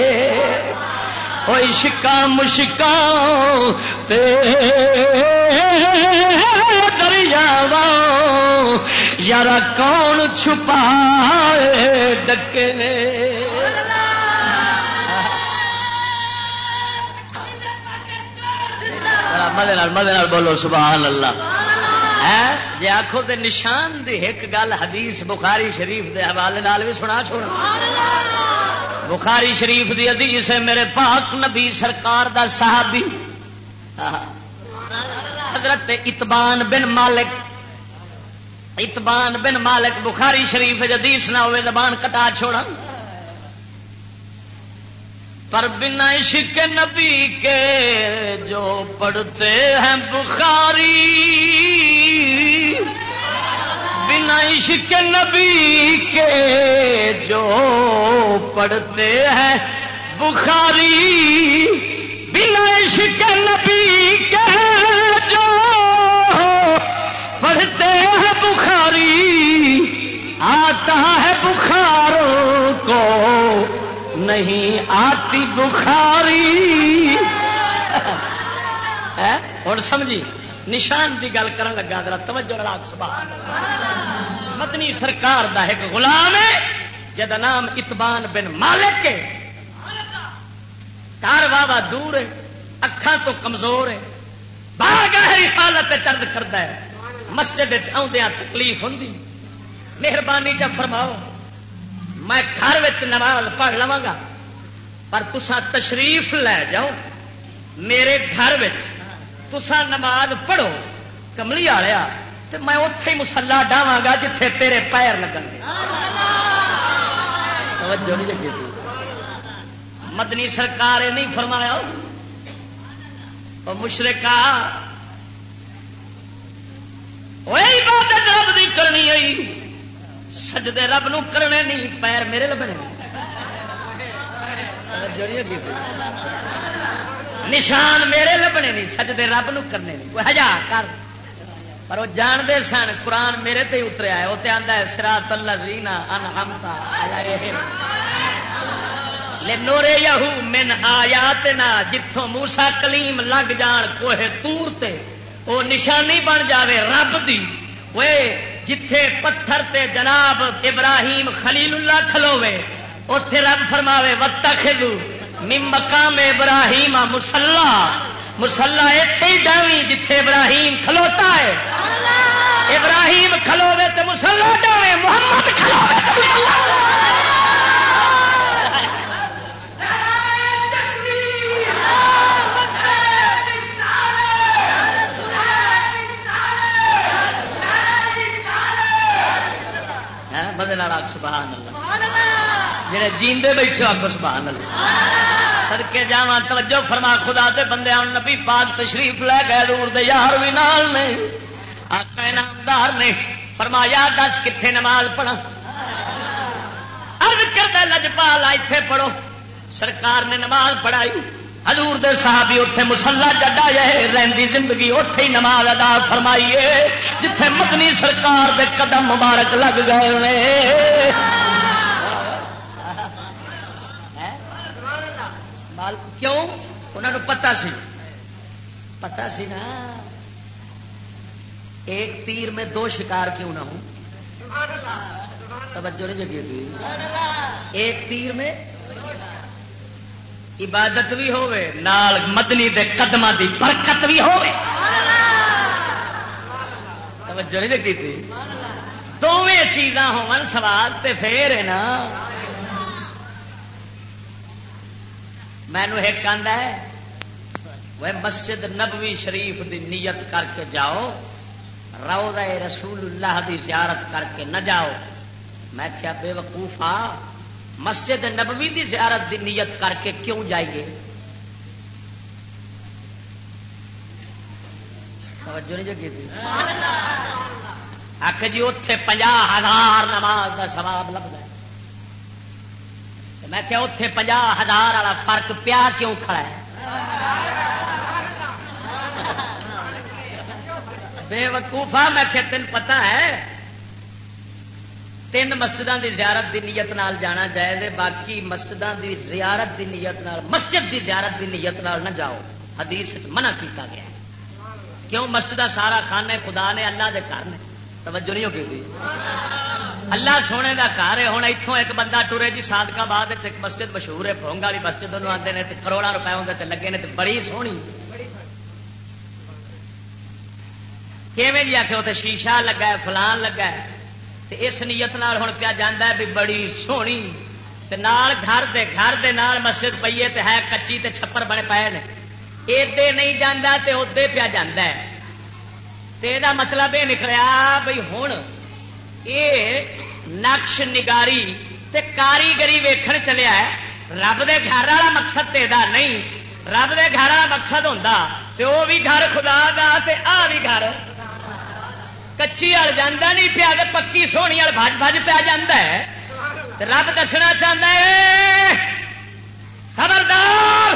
ہوئی شکا مشکا دریا یار کون چھپا ڈکے مدے مدے بولو، سبحان اللہ۔ جی آخو تو نشان دی ایک گل حدیث بخاری شریف دے حوالے نال بھی سنا چھوڑا۔ بخاری شریف دی حدیث ہے، میرے پاک نبی سرکار دا صحابی۔ حضرت اتبان بن مالک، اتبان بن مالک بخاری شریف حدیث نہ ہوئے، زبان کٹا چھوڑا پر بنا عشق نبی کے جو پڑھتے ہیں بخاری بنا عشق نبی کے جو پڑھتے ہیں بخاری بنا عشق نبی کے جو پڑھتے ہیں بخاری آتا ہے بخاروں کو نہیں آتی بخاری اور سمجھی نشان کی گل کر لگا در توجہ راگ سبھا مدنی سرکار دا ایک غلام ہے جد نام اتبان بن مالک ہے۔ کار واہ دور ہے اکھان تو کمزور ہے۔ باغ رسالت چرد کرتا ہے۔ مسجد آدھا تکلیف ہوں مہربانی چ فرماؤ، میں گھر نماز پڑھ لوا گا، پر تسا تشریف لے جاؤ، میرے گھر تسا نماز پڑھو، کملی آیا تو میں اتے ہی مسلا ڈاواں گا جتھے تیرے پیر لگن گے۔ مدنی سرکار نہیں فرمایا۔ مشرقہ عبادت رب دی کرنی آئی سجدے رب نو کرنے نہیں، پیر میرے لبنے۔ نشان میرے لبنے نہیں، سجدے رب نو کرنے نہیں۔ کوئی ہزار کر۔ پر وہ جانتے سن، قرآن میرے تے اتریا ہے وہ تو آتا ہے سرا تلا زینا انہمتا نورے یہو، من آیات نا جتوں موسا کلیم لگ جان، کوہ تور تے۔ وہ نشانی بن جاوے رب دی۔ وہ جتھے پتھر تے جناب ابراہیم خلیل اللہ کھلوے اتے رب فرماوے وتا خلو مقام ابراہیم مسلا مسلا اتے ہی ڈاوی جتھے ابراہیم کھلوتا ہے. ابراہیم کھلوے تو مسلا ڈاوے محمد کھلوے ہاں، سبحان اللہ۔ جڑے جیندے بیٹھے آخو سبحان اللہ۔ سڑکے جا توجہ فرما، خدا دے بندے نبی پاک تشریف لے گئے، دور دے یار بھی نال نے۔ آقا نامدار نے فرمایا، دس کتنے نماز پڑھا ارد کرتا لجپال اتنے پڑھو۔ سرکار نے نماز پڑھائی۔ حضور دے صحابی اتے مسلا چڈا جائے رہی زندگی اتے ہی نماز ادا فرمائیے جتھے مدنی سرکار دے قدم مبارک لگ گئے کیوں انہوں پتا سی پتا سی نا ایک تیر میں دو شکار کیوں نہ ہوں توجہ نہیں جگہ ایک تیر میں عبادت بھی ہوے نال مدنی دے قدم دی برکت بھی ہوے توجہ نہیں دیکھی تھی دونیں چیزاں ہون سوال تے پھر ہے نا مینو ایک آدھا ہے وہ مسجد نبوی شریف دی نیت کر کے جاؤ روضہ رسول اللہ دی زیارت کر کے نہ جاؤ۔ میں کیا بے وقوف آ مسجد نبوی دی زیارت دی نیت کر کے کیوں جائیے؟ آخ جی اتے پنجا ہزار نماز کا سواب لگتا ہے۔ میں کیا اتے پنجا ہزار والا فرق پیا کیوں کھڑا ہے? بے وقوفا میں تین پتا ہے، تین مسجد کی زیارت کی نیت نال جانا جائے باقی مسجد کی زیارت کی نیت نال، مسجد کی زیارت کی نیت نال نہ جاؤ۔ حدیث منع کیتا گیا کیوں؟ مسجد سارا خان خدا نے، اللہ دے گھر نے۔ توجہ نہیں ہوگی اللہ سونے کا گھر ہے ہوں اتوں ایک بندہ ٹورے جی سادکا بعد ایک مسجد مشہور ہے پونگ والی مسجد آتے ہیں کروڑا روپئے ہوں لگے نے بڑی سونی۔ کیویں جی آخو تو شیشہ لگا ہے، فلان لگا ہے۔ تے اس نیت نال ہوں پیا جانا ہے بھی بڑی سونی۔ تے نال گھر دے گھر دے نال مسجد پیے تے ہے کچی تے چھپر بنے پے نے۔ ادے نہیں جانا تے ادے پیا جانا ہے۔ تے دا مطلب یہ نکلیا بھائی ہوں یہ نقش نگاری تے کاریگری ویکھن چلیا ہے۔ رب دے گھر والا مقصد تے دا نہیں۔ رب دے گھر والا مقصد ہوتا تے وہ بھی گھر خدا دا تے آ بھی گھر۔ کچی وال جانا نہیں پیا پکی سونی وال بج بج پیا جا رب دسنا چاہتا ہے، خبردار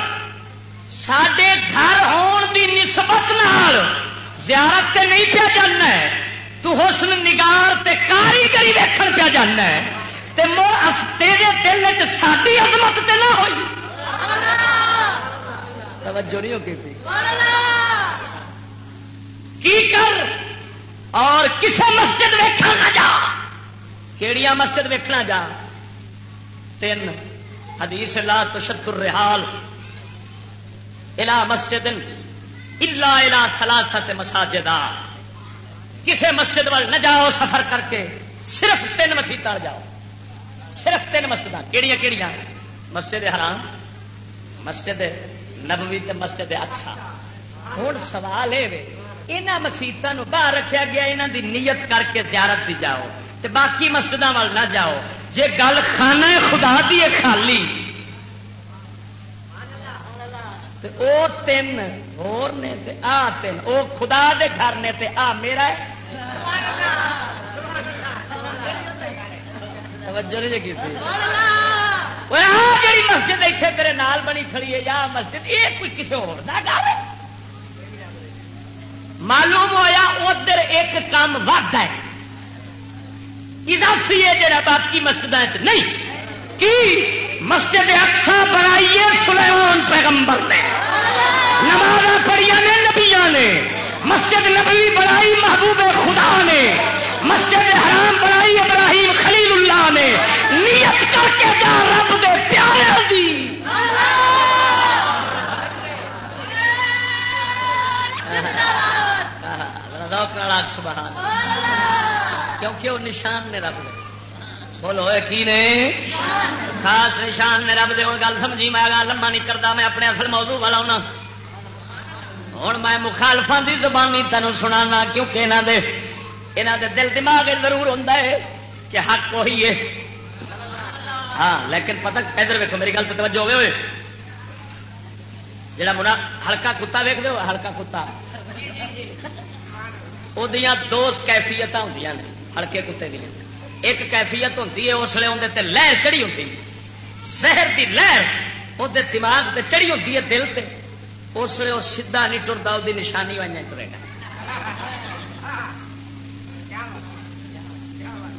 سڈے گھر ہون کی نسبت نال زیارت تے نہیں پیا جانا ہے۔ تو حسن، نگار تے کاریگری دیکھن پیا جانا ہے۔ تے تیرے دل چ ساری عظمت تے نہ ہوئی۔ توجہ نہیں ہوگی کی کر؟ اور کسے مسجد ویکھنا نہ جا۔ کیڑیا مسجد ویکھنا جا؟ تین حدیث لا تشد الرحال الى مسجد الا الى ثلاثه مساجد کسے مسجد وال نہ جاؤ سفر کر کے، صرف تین مسجد جاؤ۔ صرف تین مسجد۔ کہڑی کہڑی مسجد حرام، مسجد نبوی تے مسجد اقسا ہوں سوال یہ یہاں مسیطوں باہر رکھا گیا یہاں دی نیت کر کے زیارت دی جاؤ۔ تے باقی مسجد وال نہ جاؤ۔ جے گل خانہ خدا دی ہے خالی۔ او تین اور نے تے آ تین، او خدا دے گھر نے تے آ میرا ہے۔ توجہ نہیں جی جی مسجد اتنے تیرے نال بنی کھڑی ہے، یا مسجد، یہ کوئی کسی اور معلوم ہویا ادھر ایک کام ود ہے۔ اضافی ہے جڑا باقی مسجد نہیں۔ کی؟ مسجد اکسا بنائیے سلیمان پیغمبر نے۔ نماز پڑھیا نے نبیا نے۔ مسجد نبی بنائی محبوب خدا نے، مسجد حرام بنائی ابراہیم خلیل اللہ نے۔ نیت کر کے جا رب دے پیارے دی۔ سبحان کیونکہ وہ نشان نے رب دے۔ بولو کی نے؟ خاص نشان نے رب دے۔ گل سمجھی، میں گا لما نہیں کرتا، میں اپنے اصل موضوع والا ہونا ہوں میں مخالفا کی زبانی تینوں سنا کیونکہ یہاں دے یہاں دے دل دماغ ضرور ہوتا ہے کہ حق وہی ہے۔ ہاں لیکن پتہ ادھر ویکو میری گل تو توجہ ہوئے جڑا منا ہلکا کتا ویک دو ہلکا کتا۔ وہ دو کیفیت ہوں ہلکے کتے دیا ایک کیفیت ہوتی ہے، اس لیے اندر لہر چڑی ہوتی زہر کی لہر وہ دماغ سے چڑی ہوتی ہے دل سے اس لیے وہ سیدھا نہیں ٹرتا، وہ نشانی وائی ٹرے گا۔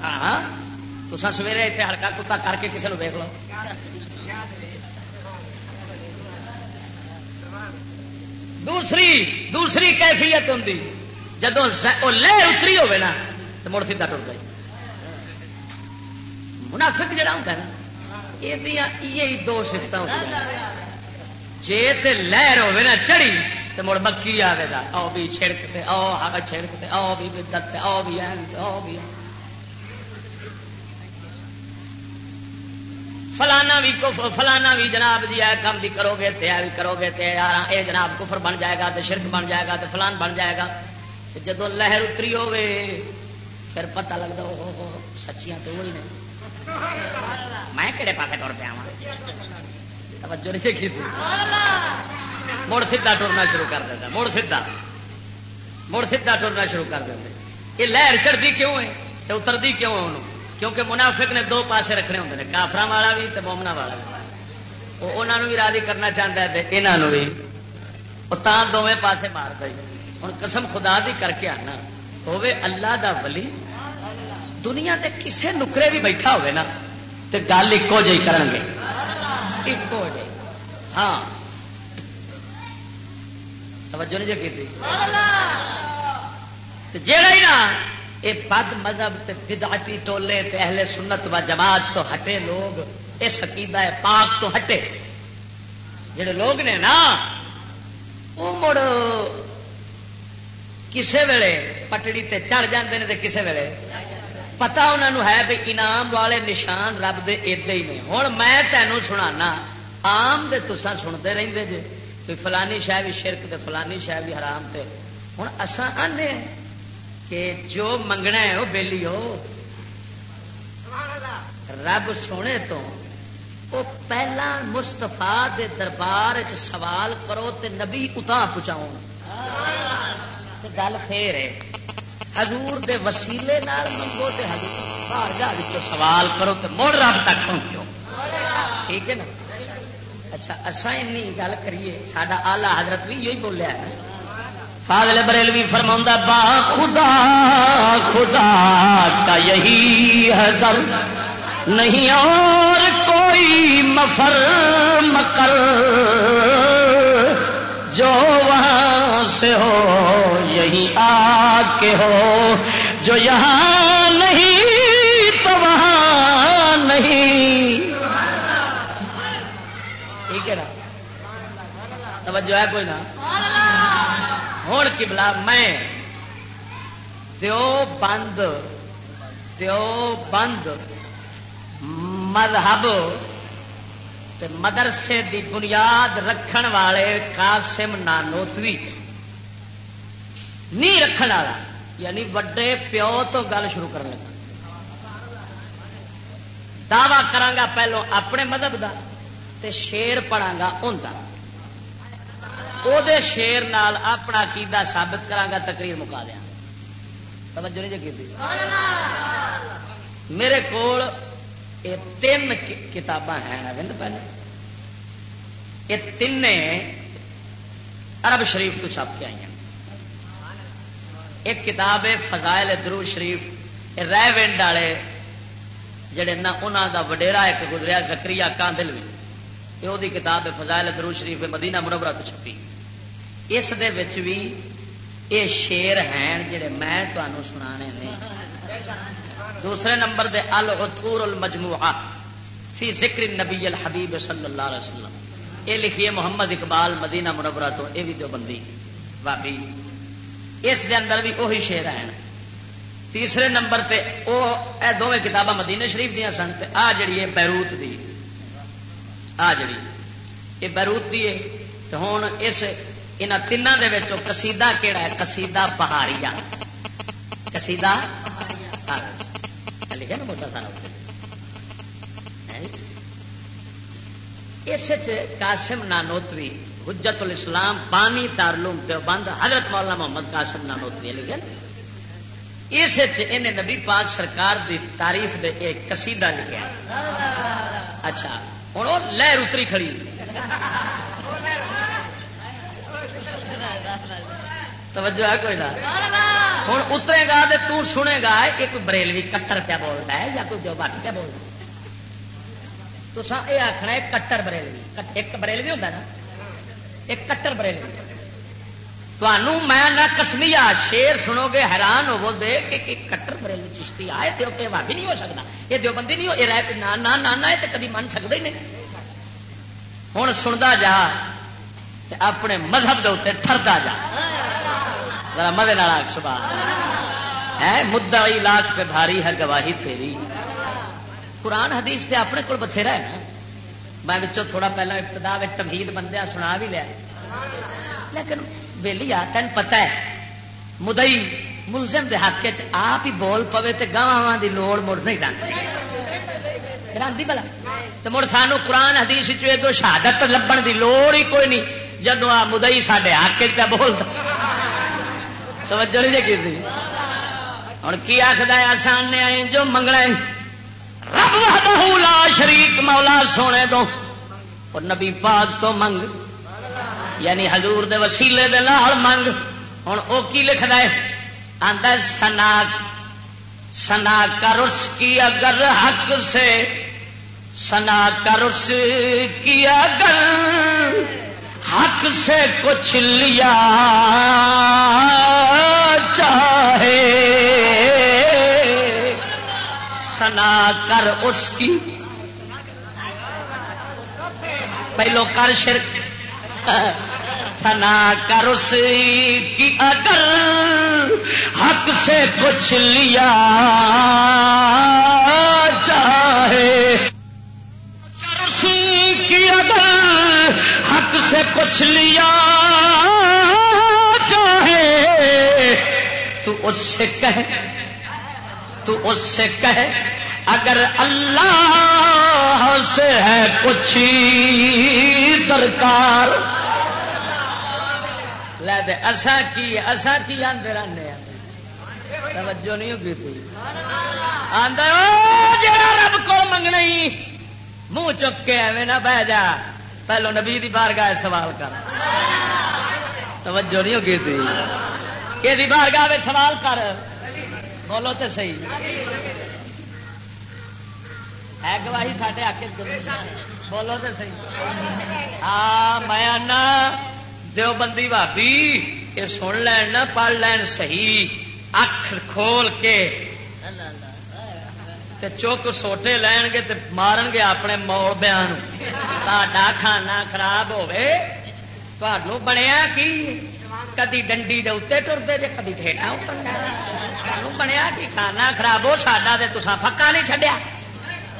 ہاں؟ تو سویرے اتنے ہلکا کتا کر کے کسی کو دیکھ لو۔ دوسری دوسری کیفیت ہوں جب وہ لہر اتری ہوے نا، تو مڑ سیدھا ٹر گئی منافق جڑا ہوتا نا، یہ دو سفت ہوتی جی تے لہر ہوے نا چڑی تو مڑ مکی آئے گا آؤ بھی چھڑکتے آؤ ہا چھڑکتے آؤ بھی بدت آؤ بھی آؤ بھی۔ فلانا بھی فلانا بھی جناب جی ہے کام بھی کرو گے تے بھی کرو گے تے یار اے جناب کفر بن جائے گا تے شرک بن جائے گا تے فلان بن جائے گا۔ جدو لہر اتری ہوے، پھر پتہ لگتا وہ سچیاں تو وہی نہیں میں کہڑے پاس ٹر پیا توجہ نہیں سیکھی مڑ سیدھا ٹرنا شروع کر دیتا، مڑ سیدھا۔ مڑ سیدھا ٹرنا شروع کر دیں یہ لہر چڑھتی کیوں ہے تو اترتی کیوں ہے انہوں کیونکہ منافق نے دو پاسے رکھنے ہوں نے کافر والا بھی تو مومنا والا بھی وہ انہوں بھی راضی کرنا چاہتا ہے یہاں بھی وہ دونوں پاسے مار دے۔ ہوں قسم خدا دی کر کے آنا۔ ہوے اللہ دا ولی۔ دنیا تے کسے نکرے بھی بیٹھا ہوئے نا تو گل ایکو جی کر گے۔ ایکو جی ہاں توجہ نہیں جی کی جہاں ہی نا یہ بد مذہب تے بدعتی ٹولے تے اہل سنت و جماعت تو ہٹے لوگ اس عقیدہ ہے پاک تو ہٹے جڑے لوگ نے نا وہ مڑ کسے ویلے پٹڑی تے چڑھ جاندے ہیں کسے ویلے پتا انہوں ہے بھی انعام والے نشان رب دے ادا ہی نہیں ہوں میں تینوں سنا آم دے تسا سنتے رہتے جی کوئی فلانی شہ بھی شرک تے فلانی شہ بھی حرام تے۔ ہوں اسان آنے کہ جو منگنا ہے وہ بہلی ہو۔ رب سونے تو وہ پہلا مستفا دے دربار سوال کرو تے نبی اتنا پہنچاؤ گل پھر ہے۔ حضور دے وسیلے نال منگو تے حضور باہر جہاز سوال کرو تے مڑ رب تک پہنچو۔ ٹھیک ہے نا؟ اچھا اصا این گل کریے سڈا آلہ حضرت بھی یہی بولیا ہے فاضل بریلوی فرما با خدا خدا کا یہی ہے در نہیں اور کوئی مفر مکر۔ جو وہاں سے ہو، یہی آ کے ہو۔ جو یہاں نہیں، تو وہاں نہیں۔ ٹھیک ہے نا؟ توجہ ہے کوئی نا؟ ہوں کبلا میں۔ دیو بند دیو بند۔ مذہب مدرسے دی بنیاد رکھن والے قاسم نانوتوی۔ نہیں رکھن والا۔ یعنی وڈے پیو تو گل شروع کرنے لگا۔ دعوی کرا پہلو اپنے مذہب دا تے شیر پڑھا گا انہیں شیر نال اپنا کیدا ثابت کرا تقریر مکا دیا۔ توجہ نہیں جی میرے کول یہ تین کتاباں ہیں پہلے۔ یہ تین عرب شریف تو چھپ کے آئی ہیں۔ ایک کتاب ہے فضائل درو شریف رہ ونڈ والے، جڑے نہ انہوں دا وڈیرا ایک گزریا زکری کاندل بھی یہ وہ کتاب ہے فضائل درو شریف، مدینہ منورہ تو چھپی۔ اس بھی یہ شیر ہیں جڑے میں تمہوں سنا دوسرے نمبر دے، العطور المجموعہ، فی ذکر نبی الحبیب صلی اللہ علیہ وسلم۔ یہ لکھیے محمد اقبال، مدینہ منورہ تو یہ بھی جو بندی بابی اس دے اندر بھی وہی شیر ہیں۔ تیسرے نمبر تے او اے دونوں کتاباں مدینہ شریف دیا سن تے آ جڑی ہے بیروت دی۔ آ جڑی یہ بیروت دی ہے تو ہوں اس یہاں تینوں کے کسیدہ کہڑا ہے؟ کسیدہ بہاریا کسیدہ ہاں۔ لکھا نا موٹا سارا ہاں۔ اس قاسم نانوتری حجت الاسلام، بانی دارلوم دیوبند حضرت مولانا محمد قاسم نانوتری لکھے اس نبی پاک سرکار دی تعریف دے ایک کسیدہ لکھا اچھا ہوں لہر اتری کھڑی۔ توجہ ہے کوئی نہ۔ ہوں اترے گا تو سنے گا، یہ کوئی بریلوی کٹر پیا بولتا ہے یا کوئی دیوبات پیا بولتا تو یہ آخنا ہے کٹر بریلوی ایک بریلوی ہوتا نا؟ ایک کٹر بریلوی تمہوں میں نہ کسمیا شیر سنو گے، حیران ہو دے کہ کٹر بریلوی چشتی آئے تو کہ بھی نہیں ہو سکتا یہ دیوبندی نہیں ہو، یہ رہ نہ نانا یہ کدی من سکتا ہی نہیں۔ ہوں سنتا جا اپنے مذہب کے اتنے ٹرتا جا۔ مدے سبا ہے مدا لاکھ پہ بھاری ہے گواہی تیری۔ قرآن حدیث سے اپنے کو بتھیرا ہے نا۔ میں بچوں تھوڑا پہلا ابتدا تمہید بندیا سنا بھی لیا۔ لیکن ویلی آ تین پتا ہے مدئی ملزم دے حق آپ ہی بول پوے تو گاواں کی لوڑ مڑ نہیں رانتی بلا تو مڑ سانو قرآن حدیث شہادت لبن دی لوڑ ہی کوئی نہیں جدو آ مدئی سڈے حق پہ بولتا توجہ نہیں جی ہوں کی آخر آسان نے آئے جو منگنا رب لا شریک مولا سونے دو۔ اور نبی پاک تو منگ۔ یعنی حضور دے وسیلے دے نال منگ۔ ہوں وہ کی لکھنا ہے؟ آدھا سنا۔ سنا کرس کی اگر حق سے۔ سنا کرس کی اگر حق سے کچھ لیا چاہے۔ سنا کر اس کی۔ پہلو کر شرک۔ سنا کر اس کی اگر حق سے کچھ لیا چاہے اس کی اگر حق سے کچھ لیا چاہے تو اس سے کہے تو اس سے کہے اگر اللہ سے ہے کچھ درکار۔ لے دے اسا کی اسا کی آدھے رہنے توجہ نہیں ہوگی تھی آدھا جا رب کو منگنا منہ چک کے ایویں نہ بہ جا۔ پہلو نبی دی بار گاہ سوال کر۔ توجہ نہیں ہوگی تھی کہ بار گاہ سوال کر؟ بولو تو صحیح۔ ہے گواہی سارے آ کے بولو تو صحیح۔ ہاں میں آنا دو بندی بھابی یہ سن لین نہ، پڑھ لین صحیح۔ اکھ کھول کے چوک سوٹے لین گے تے مارن گے اپنے موڑ بیان۔ کھانا خراب ہوے بنیا کی؟ کدی ڈنڈی دے اتنے ٹرتے جے کدی ٹھیٹا اتر بنیا کی کھانا خراب ہو ساڈا تو تسا پکا نہیں چڈیا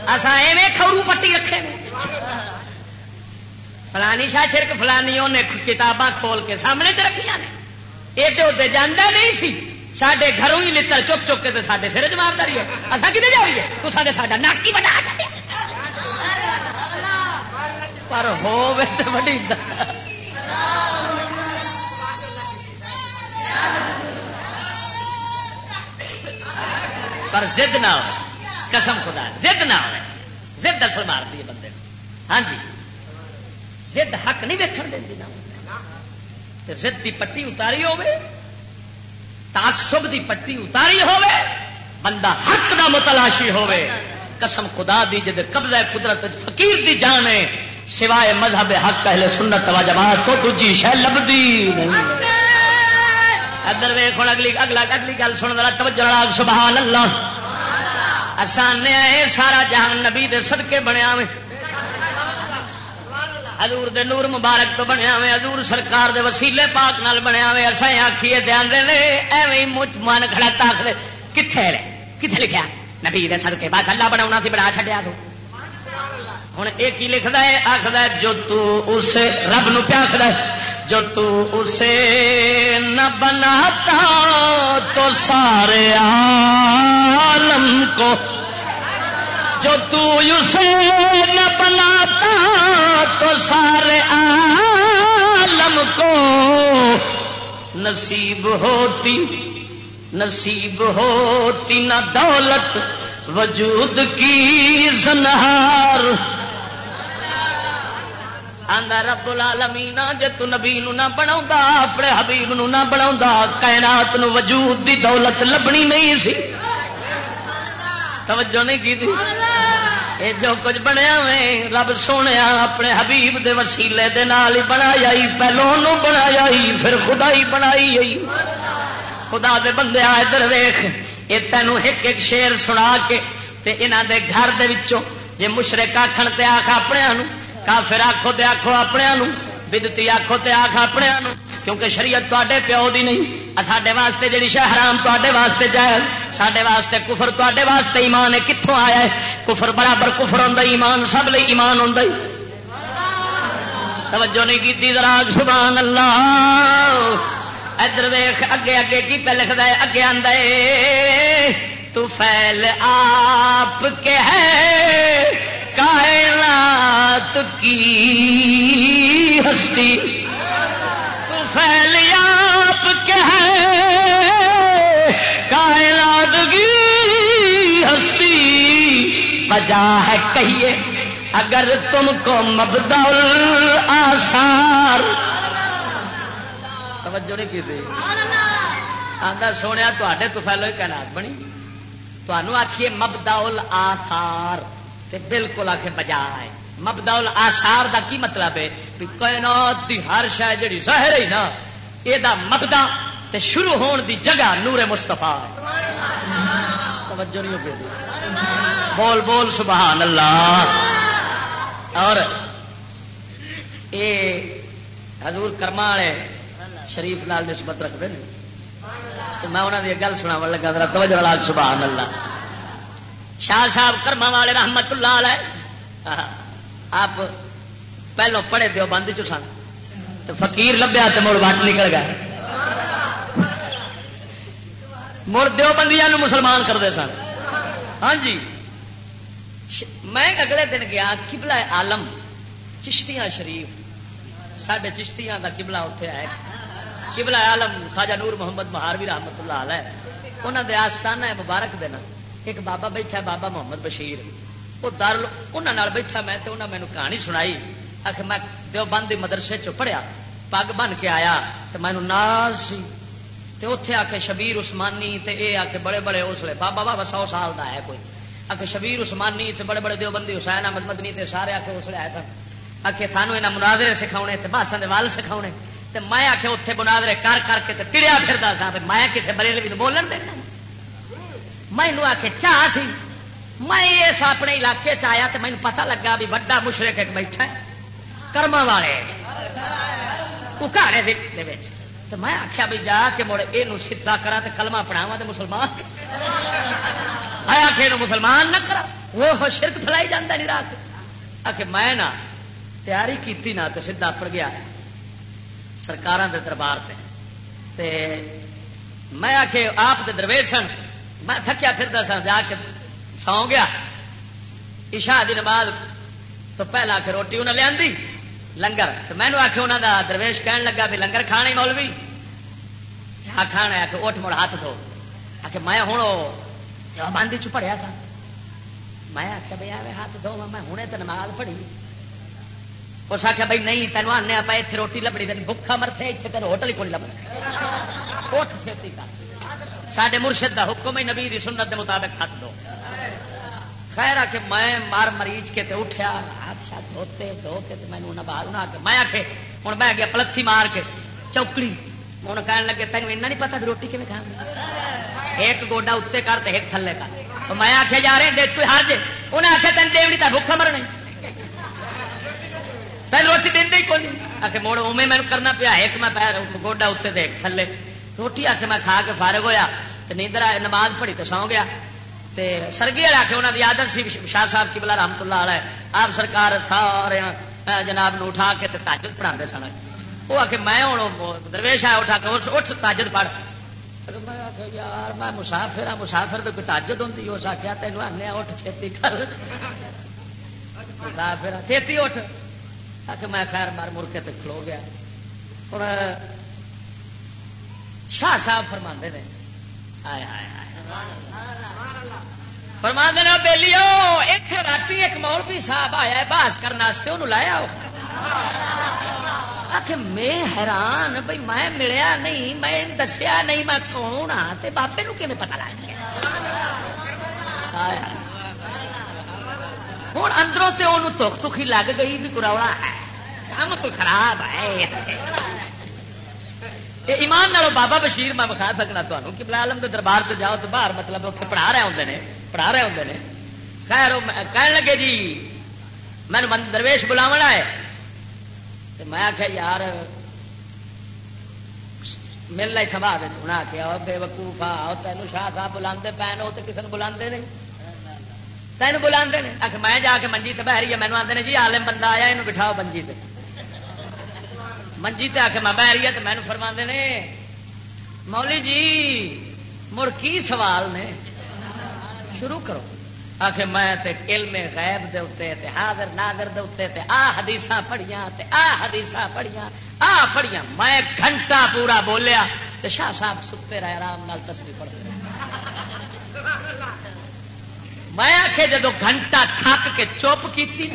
اصا ایویں کھورو پٹی رکھے فلانی شاہ شرک فلانی انہیں کتاباں کھول کے سامنے چ رکھیا نے یہ ادے جانا نہیں سی سڈے گھروں ہی لڑ چک چک کے سارے سر جوابداری ہے اصا کتنے جائیے تو سارے ساڈا ناکی بنا پر ہو پر زد نہ ہو قسم خدا زد نہ ہو زد اصل مارتی ہے بندے ہاں جی۔ زد حق نہیں ویکن دینی نہ زد کی پٹی اتاری ہوے تعصب دی پٹی اتاری ہوے بندہ حق دا متلاشی ہوے قسم خدا دی جد قبضہ قدرت فقیر دی جان ہے، سوائے مذہب حق اہل سنت و جماعت کو دجی شہ لبدی نہیں۔ ادھر ویخ اگلی اگلا اگلی گل سن توجہ سبحان اللہ۔ آسان سارا جہان نبی دے صدقے بنیا میں حضور دے نور مبارک تو بنیا میں حضور سرکار دے وسیلے پاک نال بنیا میں اصا آخیے دھیان دے ایویں مجھ من کھڑا تاخ دے۔ کتنے کتنے لکھا نبی دے صدقے بعد اللہ بنا سی، بنا چڈیا تو۔ ہوں یہ لکھتا ہے آخر جو تو اس رب نو پیا آخر جو تو اسے نہ بناتا تو سارے عالم کو جو تو اسے نہ بناتا تو سارے عالم کو نصیب ہوتی نصیب ہوتی نہ دولت، وجود کی زنہار۔ آندا رب العالمین، جے تو نبی نو نہ بناوندا اپنے حبیب نو نہ بناوندا کائنات نو وجود دی دولت لبنی نہیں سی۔ توجہ نہیں کی تھی اے جو کچھ بنیا میں رب سونے اپنے حبیب دے وسیلے دے نال ہی بنایا ہی پہلو نو بنایا ہی، پھر خدا ہی بنائی ہی۔ خدا دے بندے آئے در ویخ یہ تینوں ایک ایک شیر سنا کے، تے انہاں دے گھر دے وچوں، جے مشرک آکھن تے آکھ اپنے کافر آخو تے آخو اپنے بدتی آخو تے آخ اپنے کیونکہ شریعت تے پیو دی نہیں۔ ساڈے واسطے جی شہرام تے واسطے جائے سڈے واسطے کفر تے واسطے ایمان ہے کتوں آیا ہے؟ کفر برابر کفر ہوں ایمان سب لی ایمان ہوں توجہ نہیں کی راگ سبحان اللہ ادھر ویخ اگے اگے کی پہ لکھتا ہے، اگے آدھے تو فیل آپ کے ہے۔ کائنات کی ہستی۔ تو پھیل آپ کے ہے کائنات کی ہستی۔ بجا ہے کہیے، اگر تم کو مبدل آسار توجہ نہیں کی آدھا سونے تے تو پھیلو ہی کائنات بنی۔ تمہوں آخیے مبدول آسار تے بالکل آ کے بجا ہے مبدول آسار دا کی مطلب ہے؟ کائنات دی ہر شہ جی ظاہر ہی نا یہ مبدا تے شروع ہون دی جگہ نور مستفا توجہ نہیں بول بول، سبحان اللہ۔ اور اے حضور کرما والے شریف لال نسبت رکھتے ہیں۔ میں انہوں کی گل سنا لگا، ذرا توجہ لال سبحان اللہ۔ شاہ صاحب کرما والے رحمت اللہ علیہ. آپ پہلو پڑھے دیو بند چ سن. تو فقیر لبیا تو مڑ وٹ نکل گیا. مڑ دیو بندیاں مسلمان کرتے سن. ہاں جی. میں اگلے دن گیا کبلا آلم چشتیاں شریف. سڈے چشتیاں کا کبلا اتنے آئے کبلا آلم خواجہ نور محمد مہاروی رحمت اللہ علیہ. انہوں نے آستانہ مبارک دینا ایک بابا بیٹھا بابا محمد بشیر۔ وہ در انہوں بیٹھا میں تو انہوں نے مینو کہانی سنائی۔ آخر میں دو بند مدرسے چ پڑھیا، پگ بن کے آیا تو مینو ناز سی۔ اتے آ کے شبیر اسمانی تے اے آ کے بڑے بڑے اس لیے بابا بابا سو سال کا ہے کوئی۔ آ کے شبیر اسمانی تے بڑے بڑے دیوبندی، حسین احمد مدنی تے سارے آ کے اس لیے آئے تھے۔ آ کے سانو یہاں مناظرے سکھاؤنے تے باسن وال سکھاؤنے تے میں آ کے اتنے مناظرے کر کر کے ٹریا پھرتا سا میں کسی بریلوی بولن دینا میں آ کے چاہ سی۔ میں اس اپنے علاقے چ آیا تو مجھے پتا لگا بھی وڈا مشرق ایک بیٹھا کرما والے۔ اکاڑے تو میں آخیا بھی جا کے مڑ یہ سیدا کرا تو کلما پڑھاوا تو مسلمان۔ آیا کہ مسلمان نہ کرا۔ وہ شرک فلائی جانا نہیں رات آ کے میں نہ، تیاری کی نہ تو سیدا پڑ گیا سرکار کے دربار سے میں آ کے آپ کے درویش سن میں تھکیا پھر سا، جا کے سو گیا۔ عشاء دی نماز تو پہلا کے روٹی انہیں لیا لنگر۔ تو میں آخیا انہوں کا درویش کہن لگا بھی لنگر کھانے مولوی۔ کیا کھانا ہے؟ کہ اٹھ مڑ ہاتھ دھو۔ آ کے میں ہوں باندھی چ تھا میں آخیا بھائی آئے ہاتھ دھو، میں ہوں تو نماز پڑھی۔ اس آخیا بھائی نہیں، تینوں آنے آپ اتنے روٹی لبنی تین بکھا مرتے اتنے تین ہوٹل ہی کوئی لبنا اٹھ چھتی کر۔ سڈے مرشد کا حکم ہی نبی دی سنت کے مطابق ہاتھ دو۔ خیر آ کے میں مار مریض کے تے اٹھیا، ہاتھ شات دھوتے دھو کے مینو باہر نہ کے میں آخے ہوں میں گیا پلتھی مار کے چوکڑی۔ ہوں کہنے لگے تین ایسا نہیں پتا بھی روٹی کھے کھانا ایک گوڈا اتنے کر تے ایک تھلے کر۔ میں آخیا جا رہے دیکھ کوئی ہار جے۔ انہیں آخیا تین دیونی تو بھوکا مرنا تین روٹی دین ہی کون آ کے موڑ اوے مینو کرنا پیا، ایک میں پیر گوڈا اتنے ایک تھلے۔ روٹی آ کے میں کھا کے فارغ ہوا تو نیندر آئے نماز پڑھی تو سو گیا تے سرگی والے آ کے انہوں کی آدت سی شاہ صاحب کی بلا رحمت اللہ علیہ آپ سرکار سارے جناب نو اٹھا کے تاجد پڑھا سن وہ آ کے میں ہوں درویش آیا اٹھا کے اٹھ تاجد پڑھ یار میں مسافر ہاں مسافر تو کوئی تاجد ہوتی اس آخیا تینوں آنے اٹھ چھتی کر مسافر چھتی اٹھ آ کے میں خیر مار مر کے کھلو گیا ہوں شاہ صاحب فرما نے۔ فرما دینا بےلیو ایک رات ایک مولوی صاحب آیا بحث کرنے انہوں لایا آخ میں حیران بھائی میں ملیا نہیں، میں دسیا نہیں، میں کون ہاں؟ بابے نو کھے پتا لگ گیا؟ ہوں اندروں تے انہوں تخ تخی لگ گئی بھی کراوڑا ہے کام کوئی خراب ہے۔ ایمان نالو بابا بشیر میں بکھا سکنا تمہیں کہ بلال کے دربار سے جاؤ تو باہر مطلب اتنے پڑھا رہے ہوں نے، پڑھا رہے ہوں نے۔ خیر کہنے لگے جی میں درویش بلاوا ہے۔ میں آخیا یار ملنا ہی سبھا دے انہیں آخیا بے وقوف آ تینوں شاہ صاحب بلا پے وہ تو کسی نے بلا نہیں۔ تین بلا آخ میں جا کے منجی تو بہری ہے مینو آتے جی آلم بندہ آیا یہ بٹھاؤ منجی تے۔ منجی تے آ کے میں بہ رہی ہے تو مینو فرما نے مولی جی مڑ کی سوال نے؟ شروع کرو۔ آ کے میں تے علم غیب دے اتنے تے حاضر ناظر دے اتنے تے آ حدیث پڑھیاں تے آ حدیث پڑھیاں، آ پڑھیاں۔ میں گھنٹہ پورا بولیا تے شاہ صاحب ستے رہے آرام نال تصویر پڑھ میں آخے جدو گھنٹہ تھک کے چپ کی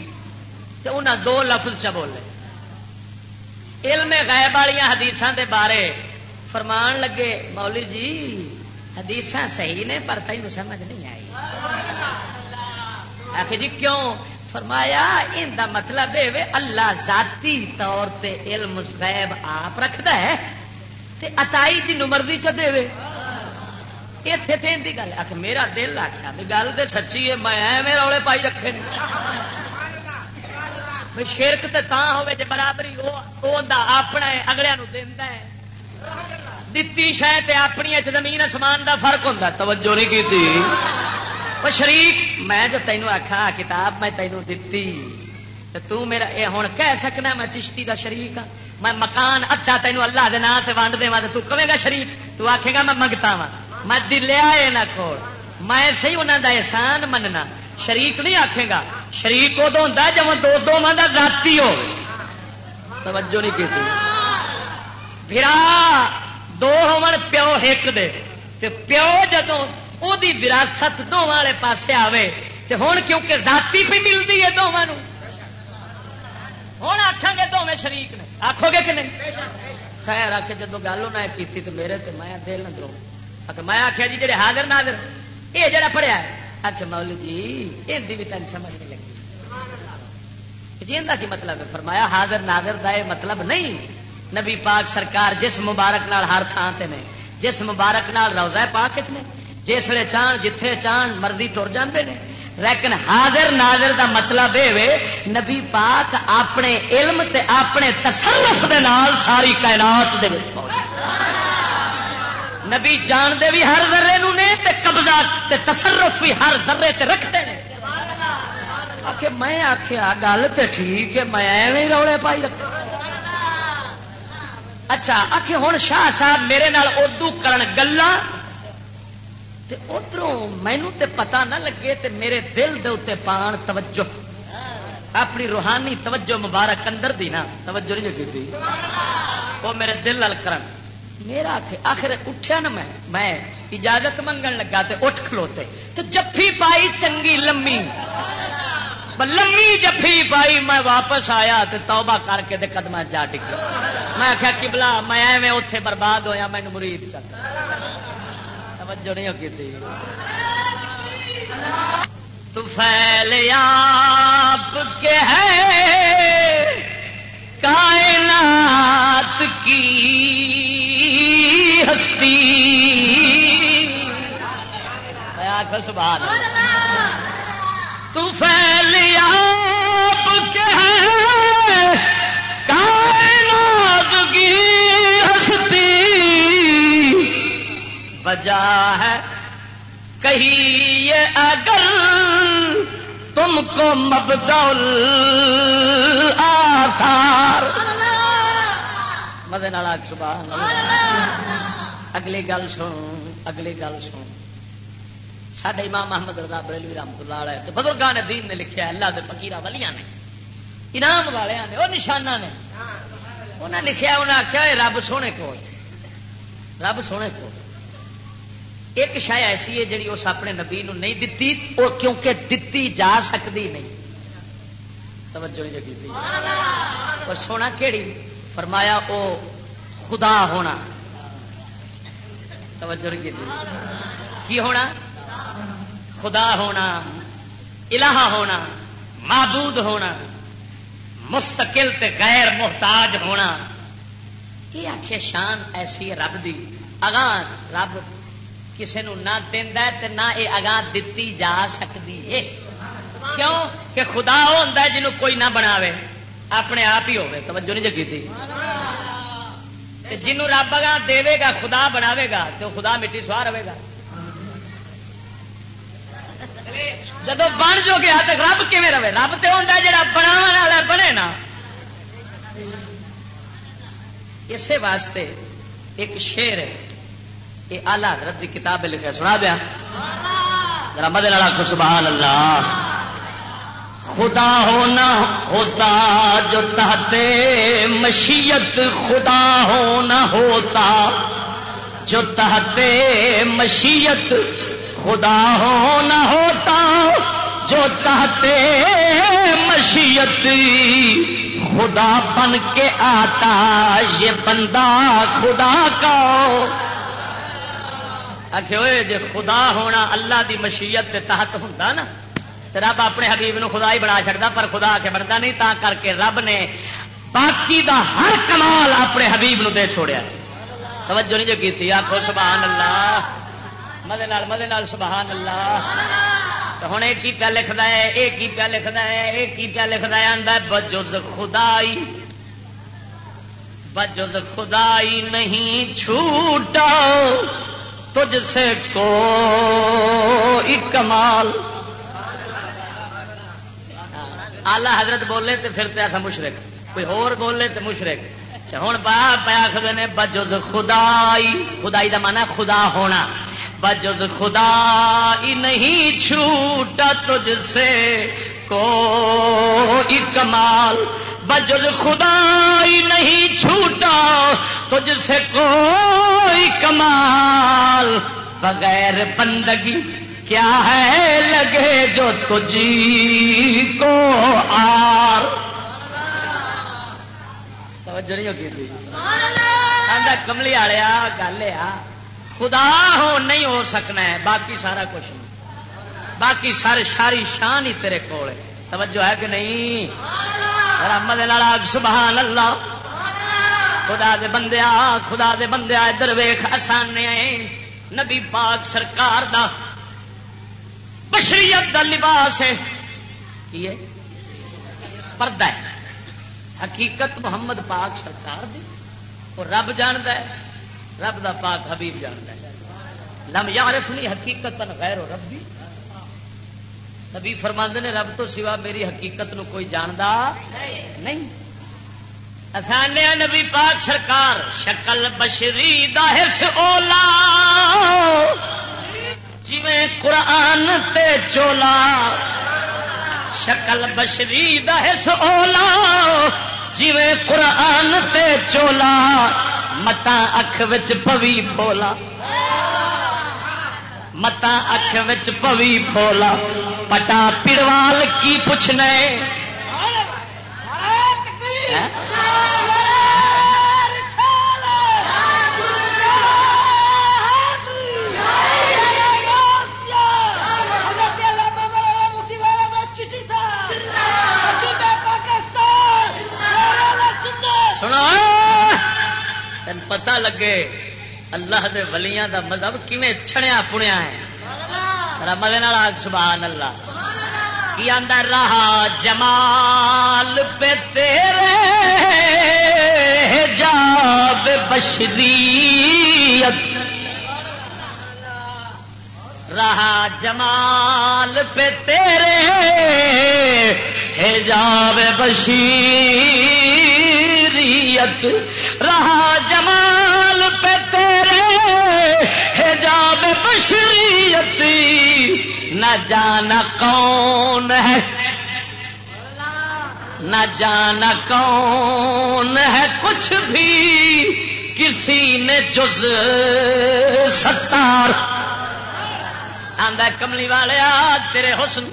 انہیں دو لفظ چ بولے۔ علم غائب والی حدیث دے بارے فرمان لگے مولی جی حدیث صحیح نے پر تین سمجھ نہیں آئی۔ آخ جی کیوں؟ فرمایا ان دا مطلب ہے اللہ ذاتی طور تے علم غیب آپ رکھتا ہے تے اتائی جی نمردی چ دے اتنے گل آخ میرا دل آخیا گل تو سچی ہے میں ایویں روڑے پائی رکھے شرک تو ہوے جی برابری وہ اپنا اگلے دینا ہے۔ دتی شاید اپنی زمین آسمان دا فرق ہوتا توجہ نہیں کی وہ شریک، میں جو تینوں آخا کتاب میں تینوں دتی۔ تو میرا یہ ہوں کہہ سکنا میں چشتی دا شریک ہاں۔ میں مکان ادا تینوں اللہ کے نام سے ونڈ دے تو کہے گا شریف تو آخے گا میں منگتا وا میں دلیا یہ نہ کھول۔ میں صحیح انہوں دا احسان مننا۔ شریک نہیں آخے گا۔ شریک ادو ہوں جب دو دو من کا ذاتی ہو توجہ نہیں کی برا دو ہون پیو ایک دے۔ تے پیو جدو وہ وراثت دونوں والے پاسے آوے، تے ہوں کیونکہ ذاتی پہ ملتی ہے دونوں ہوں آخان گے دونوں شریک نے۔ آخو گے کہ نہیں؟ خیر آ کے جب گل انہیں کی تو میرے تے میں دل نہ درو میں آخیا جی جڑے حاضر ناظر، یہ جڑا پڑھیا آخ مول جی یہ بھی تین سمجھ نہیں لگی۔ جی کی مطلب ہے، فرمایا، حاضر ناظر دا مطلب نہیں۔ نبی پاک سرکار جس مبارک نال ہر تھان تے نے، جس مبارک نال روزہ پاک نے جسے چان جتھے چان مرضی تر جاندے نے۔ لیکن حاضر ناظر دا مطلب یہ نبی پاک اپنے علم تے اپنے تصرف دے نال ساری کائنات دے وچ پہنچ۔ نبی جانتے بھی ہر ذرے نو نے تے قبضہ تے تصرف بھی ہر ذرے تے رکھتے ہیں آخ میں آخیا گل تو ٹھیک ہے میں ایویں روڑے پائی رکھا اچھا آخ ہوں شاہ صاحب میرے نال ادو کرن گلا ادھر مینو تے پتا نہ لگے تے میرے دل دے اتنے پان توجہ۔ اپنی روحانی توجہ مبارک اندر دی نا توجہ نہیں لگی وہ میرے دل لال کر میرا آخر اٹھیا نا میں میں اجازت منگن لگا تے اٹھ کھلوتے۔ تو جفی پائی چنگی لمی لمی جفی پائی، میں واپس آیا تے توبہ کر کے دے قدم جا ٹک میں آخیا کبلا میں ایویں اتے برباد ہویا مینو مرید چل۔ توجہ نہیں ہوگی تھی۔ تو پھیل آپ کے ہے، کائنات کی ہستی۔ سبحان تو پھیل آپ کے کائنات کی وجہ ہے کہیے اگر تم کو مبدول آثار۔ مدے نال سبحان اگلی گل سن، اگلی گل سن۔ سڈے امام محمد رضا بریلوی رحمت اللہ علیہ تو بزرگان دین نے لکھا اللہ دے فقیرہ ولیاں نے، انعام والے نے وہ نشانہ نے۔ انہیں لکھا انہیں آخیا رب سونے کو رب سونے کو ایک شاید ایسی ہے جی اس اپنے نبی نو نہیں دتی، اور کیونکہ دتی جا سکتی نہیں۔ توجہ جگی اور سونا کہڑی فرمایا، او خدا ہونا۔ توجہ کی ہونا؟ خدا ہونا، الہ ہونا، معبود ہونا، مستقل تے غیر محتاج ہونا۔ یہ آخر شان ایسی ہے رب دی۔ اگان رب کسی نہ دینا نہ یہ اگاں دتی جا سکتی ہے۔ کیوں؟ کہ خدا وہ ہوتا ہے جنوب کوئی نہ بناوے۔ اپنے آپ ہی ہوگی توجہ نہیں جگی تھی۔ جنوں رب اگاں دے گا، خدا بناوے گا تو خدا مٹی سوا رہے گا۔ جب بن جو گیا تو رب کیون رہے؟ رب تو ہوتا جا بنا بنے نا۔ اسی واسطے ایک شیر ہے۔ یہ آلہ حضرت کی کتاب لکھا سنا دیا۔ ذرا مدد کو سبحان اللہ۔ خدا ہونا ہوتا جو تحتے مشیت، خدا ہونا ہوتا۔ جو تحتے مشیت، خدا ہونا ہوتا۔ جو تحتے مشیت، خدا بن کے آتا۔ یہ بندہ خدا کا۔ ہوئے، جے خدا ہونا اللہ دی مشیت کے تحت ہوں نا رب اپنے حبیب نو خدا ہی بنا چڑتا پر خدا کے بنتا نہیں، تا کر کے رب نے باقی دا ہر کمال اپنے حبیب نو دے چھوڑیا۔ توجہ نہیں جو کی آخو سبحان اللہ مدے نال مدے نال سبحان اللہ ہوں یہ پیا لکھتا ہے یہ کی پیا لکھتا ہے یہ کی پیا لکھتا ہے آدھا بجز خدائی۔ بجز خدائی نہیں چھوٹا، تجھ سے کو کمال۔ آلہ حضرت بولے تو پھر تو مشرق کوئی ہور بولے تو مشرق ہوں پا پیا نے، بجز خدائی خدائی کا مانا خدا ہونا۔ بجز خدا نہیں چھوٹا تجھ سے کو کمال۔ بجز خدا نہیں چھوٹا تجھ سے کوئی کمال۔ بغیر بندگی کیا ہے لگے جو تجھی کو آر؟ توجہ نہیں ہوگی کملی والیا گل آ۔ خدا ہو نہیں ہو سکنا ہے، باقی سارا کچھ نہیں۔ باقی سارے ساری شان ہی تیرے کول ہے۔ توجہ ہے کہ نہیں؟ رحمد سبحان اللہ خدا دے بندے خدا دے بندے ادھر ویخ آسان نبی پاک سرکار دا بشریت دا لباس ہے۔ کی ہے پردہ ہے۔ حقیقت محمد پاک سرکار دی۔ اور رب جاند ہے۔ رب دا پاک حبیب جاند ہے۔ لم یارف نہیں حقیقت غیر و ربی۔ نبی فرماند نے رب تو سوا میری حقیقت نو کوئی جاندا نہیں۔ افانے نبی پاک سرکار، شکل بشری داہس اولا۔ جی قرآن تے چولا، شکل بشری داہس اولا۔ جی قرآن تے چولا متا اکھ وچ پوی پولا متا اکھ وچ پوی پولا پٹا پڑوال کی پوچھنے؟ ہاں؟ پوچھنا تین پتا لگے۔ اللہ دے ولیاں دا مذہب کیویں چھڑیا پڑیا ہے۔ مدے سبحان اللہ کی آدھا رہا جمال پہ تیرے جاب بشریت۔ رہا جمال پہ تیرے حجاب بشیر شریعت، رہا جمال پہ تیرے حجاب بشریت، نہ جانا کون ہے۔ نہ جانا کون ہے کچھ بھی، کسی نے جز ستار۔ آدھا کملی والے تیرے حسن،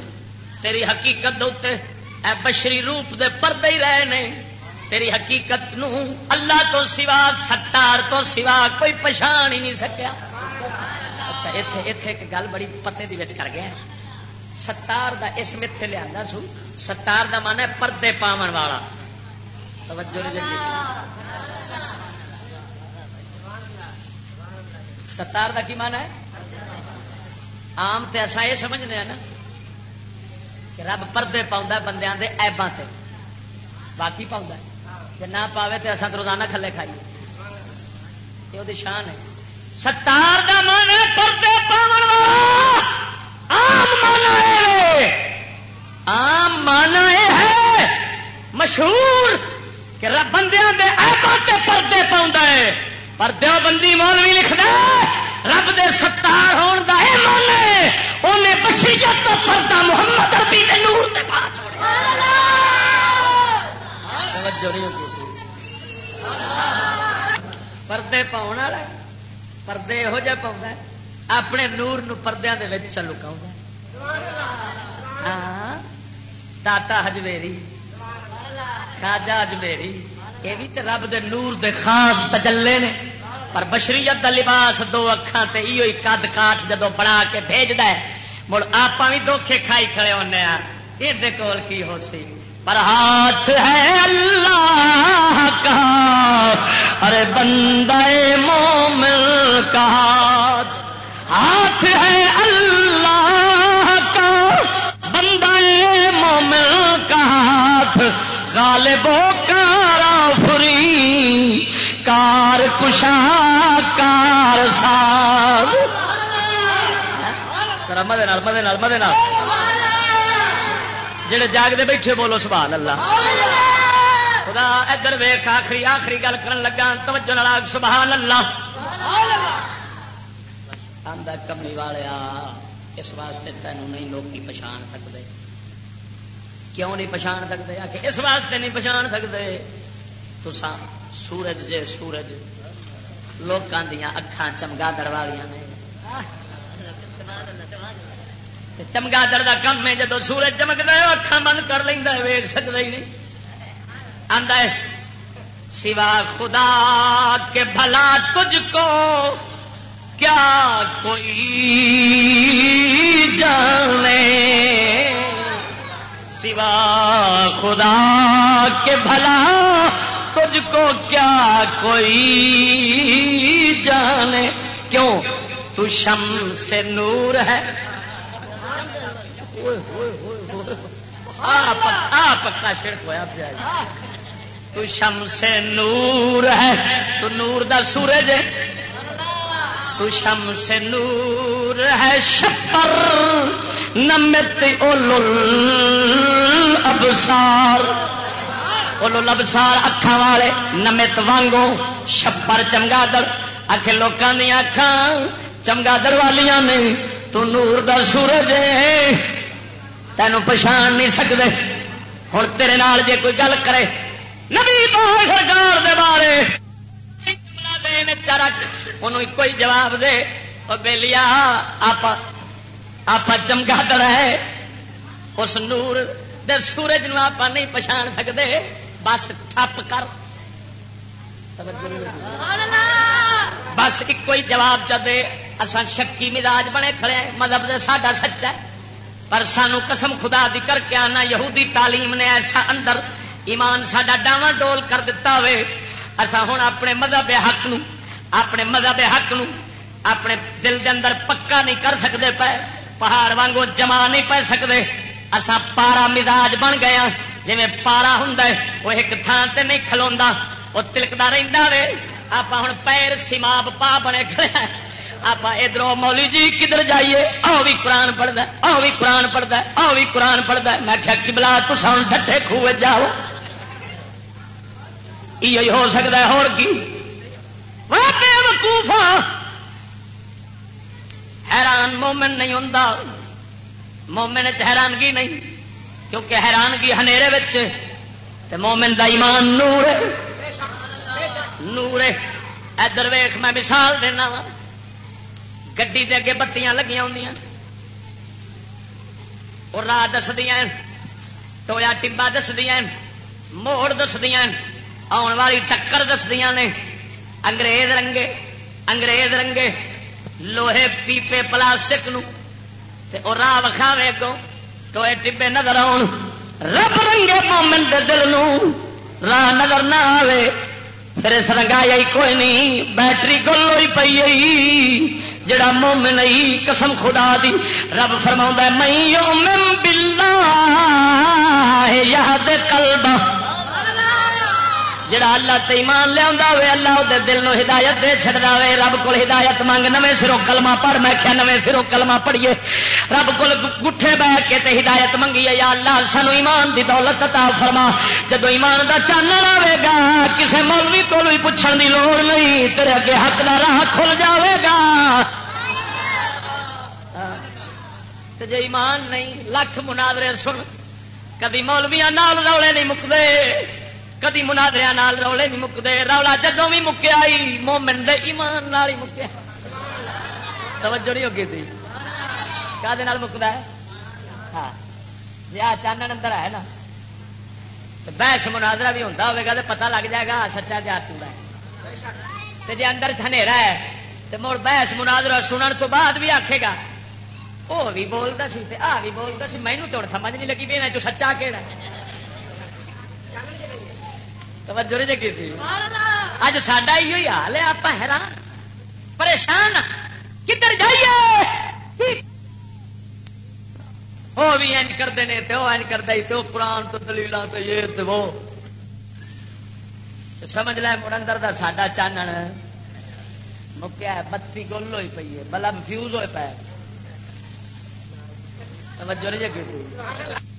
تیری حقیقت دے بشری روپ دے پردے ہی رہے نہیں تیری حقیقت نو اللہ تو سوا، ستار تو سوا کوئی پچھان ہی نہیں سکیا۔ اچھا اتے اتے ایک گل بڑی پتے دی کر گیا۔ ستار دا اس متے لیا سو، ستار دا من ہے پردے پاون والا۔ توجہ ستار دا کی من ہے؟ آم تو ایسا یہ سمجھنے ہیں نا کہ رب پردے پاؤں بندیاں دے ایباں تے، باقی پاؤں نہ پاوے تو اصل روزانہ کھلے کھائیے۔ یہ شان ہے۔ ستار کا من پردے پاون آم مانا یہ۔ ہے مشہور کہ بندیاں دے پردے پاؤں ہے۔ پردے بندی مولوی لکھنا رب دے ستار ہون دا اے ہے۔ تو پردہ محمد ربی دے نور دے پا چھوڑے توجہ نہیں ہوگی پردے پاؤ والا پردے یہو جہ پاؤں اپنے نور پردے کے لکاؤں ہاں۔ داتا ہجمیری خاجا ہجمیری یہ بھی تو رب دے نور دے خاص تجلے نے۔ پر بشریت دا لباس دو اکھان تے ایو کد کاٹ جدو بنا کے بھیجتا ہے۔ مڑ آپ بھی دھوکھے کھائی کھڑے ہونے ہاں۔ یہ کول کی ہو سی؟ پر ہاتھ ہے اللہ کا۔ ارے بندے مومل کا ہاتھ ہاتھ ہے اللہ کا۔ بندے مومل کا ہاتھ غالب و کارا فری کار کشا، کار سار مدے نال مدے نال مدے نال۔ جڑے جاگتے بیٹھے بولو سبحان اللہ۔ خدا ادھر ویخ آخری آخری گل کر لگا توجہ نال سبحان اللہ۔ آدھا کمی والیا اس واسطے تینوں نہیں لوگ پچھان سکتے کیوں نہیں پچھان سکتے آ اس واسطے نہیں پچھان سکتے تو سورج جے سورج لوگوں دیا اکھان چمگادڑ والیا نے۔ چمگادڑ کا کم ہے، جدو سورج چمکتا ہے اکھان بند کر لینا ویگ سکتا ہی نہیں۔ آتا ہے، سوا خدا کے بھلا تجھ کو کیا کوئی جانے؟ سوا خدا کے بھلا تجھ کو کیا کوئی جانے؟ کیوں؟ تو شم سے نور ہے۔ پکا شرک ہوا پیا تو شم سے نور ہے۔ تو نور دا سورج ہے۔ تو شم سے نور ہے۔ شپر نمت ابسار اولو ابسار اکھا والے نمت وانگو شپر چمگادڑ آخ لوگوں دیا اکھان چمگادڑ والیاں نے تو نور دا سورج تینوں پچھان نہیں سکتے ہوں تیرے نال جے کوئی گل کرے۔ نبی پاک سرکار دے بارے۔ چرک انہوں کوئی جواب دے۔ وہ بے لیا آپ چمکا در ہے۔ اس نور دے سورج نو آپ نہیں پچھان سکتے بس ٹھپ کر۔ بس ایک کوئی جواب چلے اصا شکی مزاج بنے کھڑے ہیں، مذہب دے ساڈا سچا ہے۔ پر سانو قسم خدا دی کر کے آنا، یہودی تعلیم نے ایسا اندر ایمان ساڈا ڈاواں ڈول کر دیتا ہوئے۔ اصا ہوں اپنے مذہب حق نو، اپنے مذہب حق نو اپنے دل دے اندر پکا نہیں کر سکتے پے، پہاڑ وانگو جما نہیں پی سکتے اسا پارا مزاج بن گیا ہاں، جی پارا ہوں وہ ایک تھان سے نہیں کھلوا وہ تلکتا رہتا وے۔ آپ ہوں پیر سیماب پا بنے کھڑے آپ ادھر مولی جی کدھر جائیے؟ آ بھی قرآن پڑھتا آ بھی قرآن پڑھتا آ بھی قرآن پڑھتا میں کیا کبلا تو سن ڈٹے خوہ جاؤ۔ یہ ہو سکتا ہے اور کی؟ وقوفا ہاں۔ حیران مومن نہیں ہوں مومن حیرانگی نہیں، کیونکہ حیرانگی ہنیرے مومن دا ایمان نور نور ادھر ویخ میں مثال دینا وا۔ گی اگے بتیاں لگیا ہوں اور راہ دسدیا ٹویا ٹبا دسدیا موڑ دسدیا آن والی ٹکر دسدیا نے۔ انگریز رنگے۔ انگریز رنگے۔ لوہے پیپے پلاسٹک نو۔ راہ وکھاوے گو۔ تو ٹبے نظر آن۔ رب رنگے مومن دے دل نو۔ راہ نظر نہ آوے۔ پھر اس رنگایا کوئی نہیں، بیٹری گل ہوئی پی جڑا مومن نہیں قسم خدا دی۔ رب فرما میں یومن باللہ یاد قلبہ جڑا اللہ تے ایمان لیا ہوئے، اللہ وہ دل نو ہدایت دے چڑھتا ہوئے، رب کو ہدایت منگ، نویں سرو کلما پڑھ، میں کیا نویں سرو کلما پڑھیے۔ رب کو گٹھے بہ کے تے ہدایت منگی ہے یا اللہ سانو ایمان دی دولت عطا فرما۔ جدو ایمان دا چانن آئے گا کسے مولوی کو بھی پوچھنے دی لوڑ نہیں، تیرے اگے حق دا راہ کھل جاوے گا جی ایمان نہیں، لکھ مناظرے سن، کدی مولویا نال روڑے نہیں مکتے کدی منادریا نال رولے نہیں مکتے رولا جدوں بھی مکیا مومن دے ایمان نال ہی مکیا۔ توجہ نہیں ہوگی تھی کہ مکتا ہے؟ ہاں۔ جی آ چانن اندر ہے نا۔ بحث مناظرہ بھی ہوتا ہوگا تو پتہ لگ جائے گا سچا جا پورا ہے۔ جی اندر تھنیرا ہے تو مڑ بحث مناظرہ سنن تو بعد بھی آکھے گا وہ بھی بولتا سی آ بھی بولتا سی مینو توڑ سمجھ نہیں لگی بھی سچا کہڑا توجہ نہیں جگی تھی۔ اج ساڈا ہی حال ہے آپ حیران۔ پریشان۔ کدھر جائیے؟ وہ بھی اینج کرتے ہیں تو اینج کرتا ہی تو قرآن تو دلیل تو یہ تو وہ۔ سمجھ لے مڑ اندر دا ساڈا چانن۔ مکیا ہے، بتی گل ہوئی پی ہے بلب فیوز ہوئے پے توجہ نہیں جی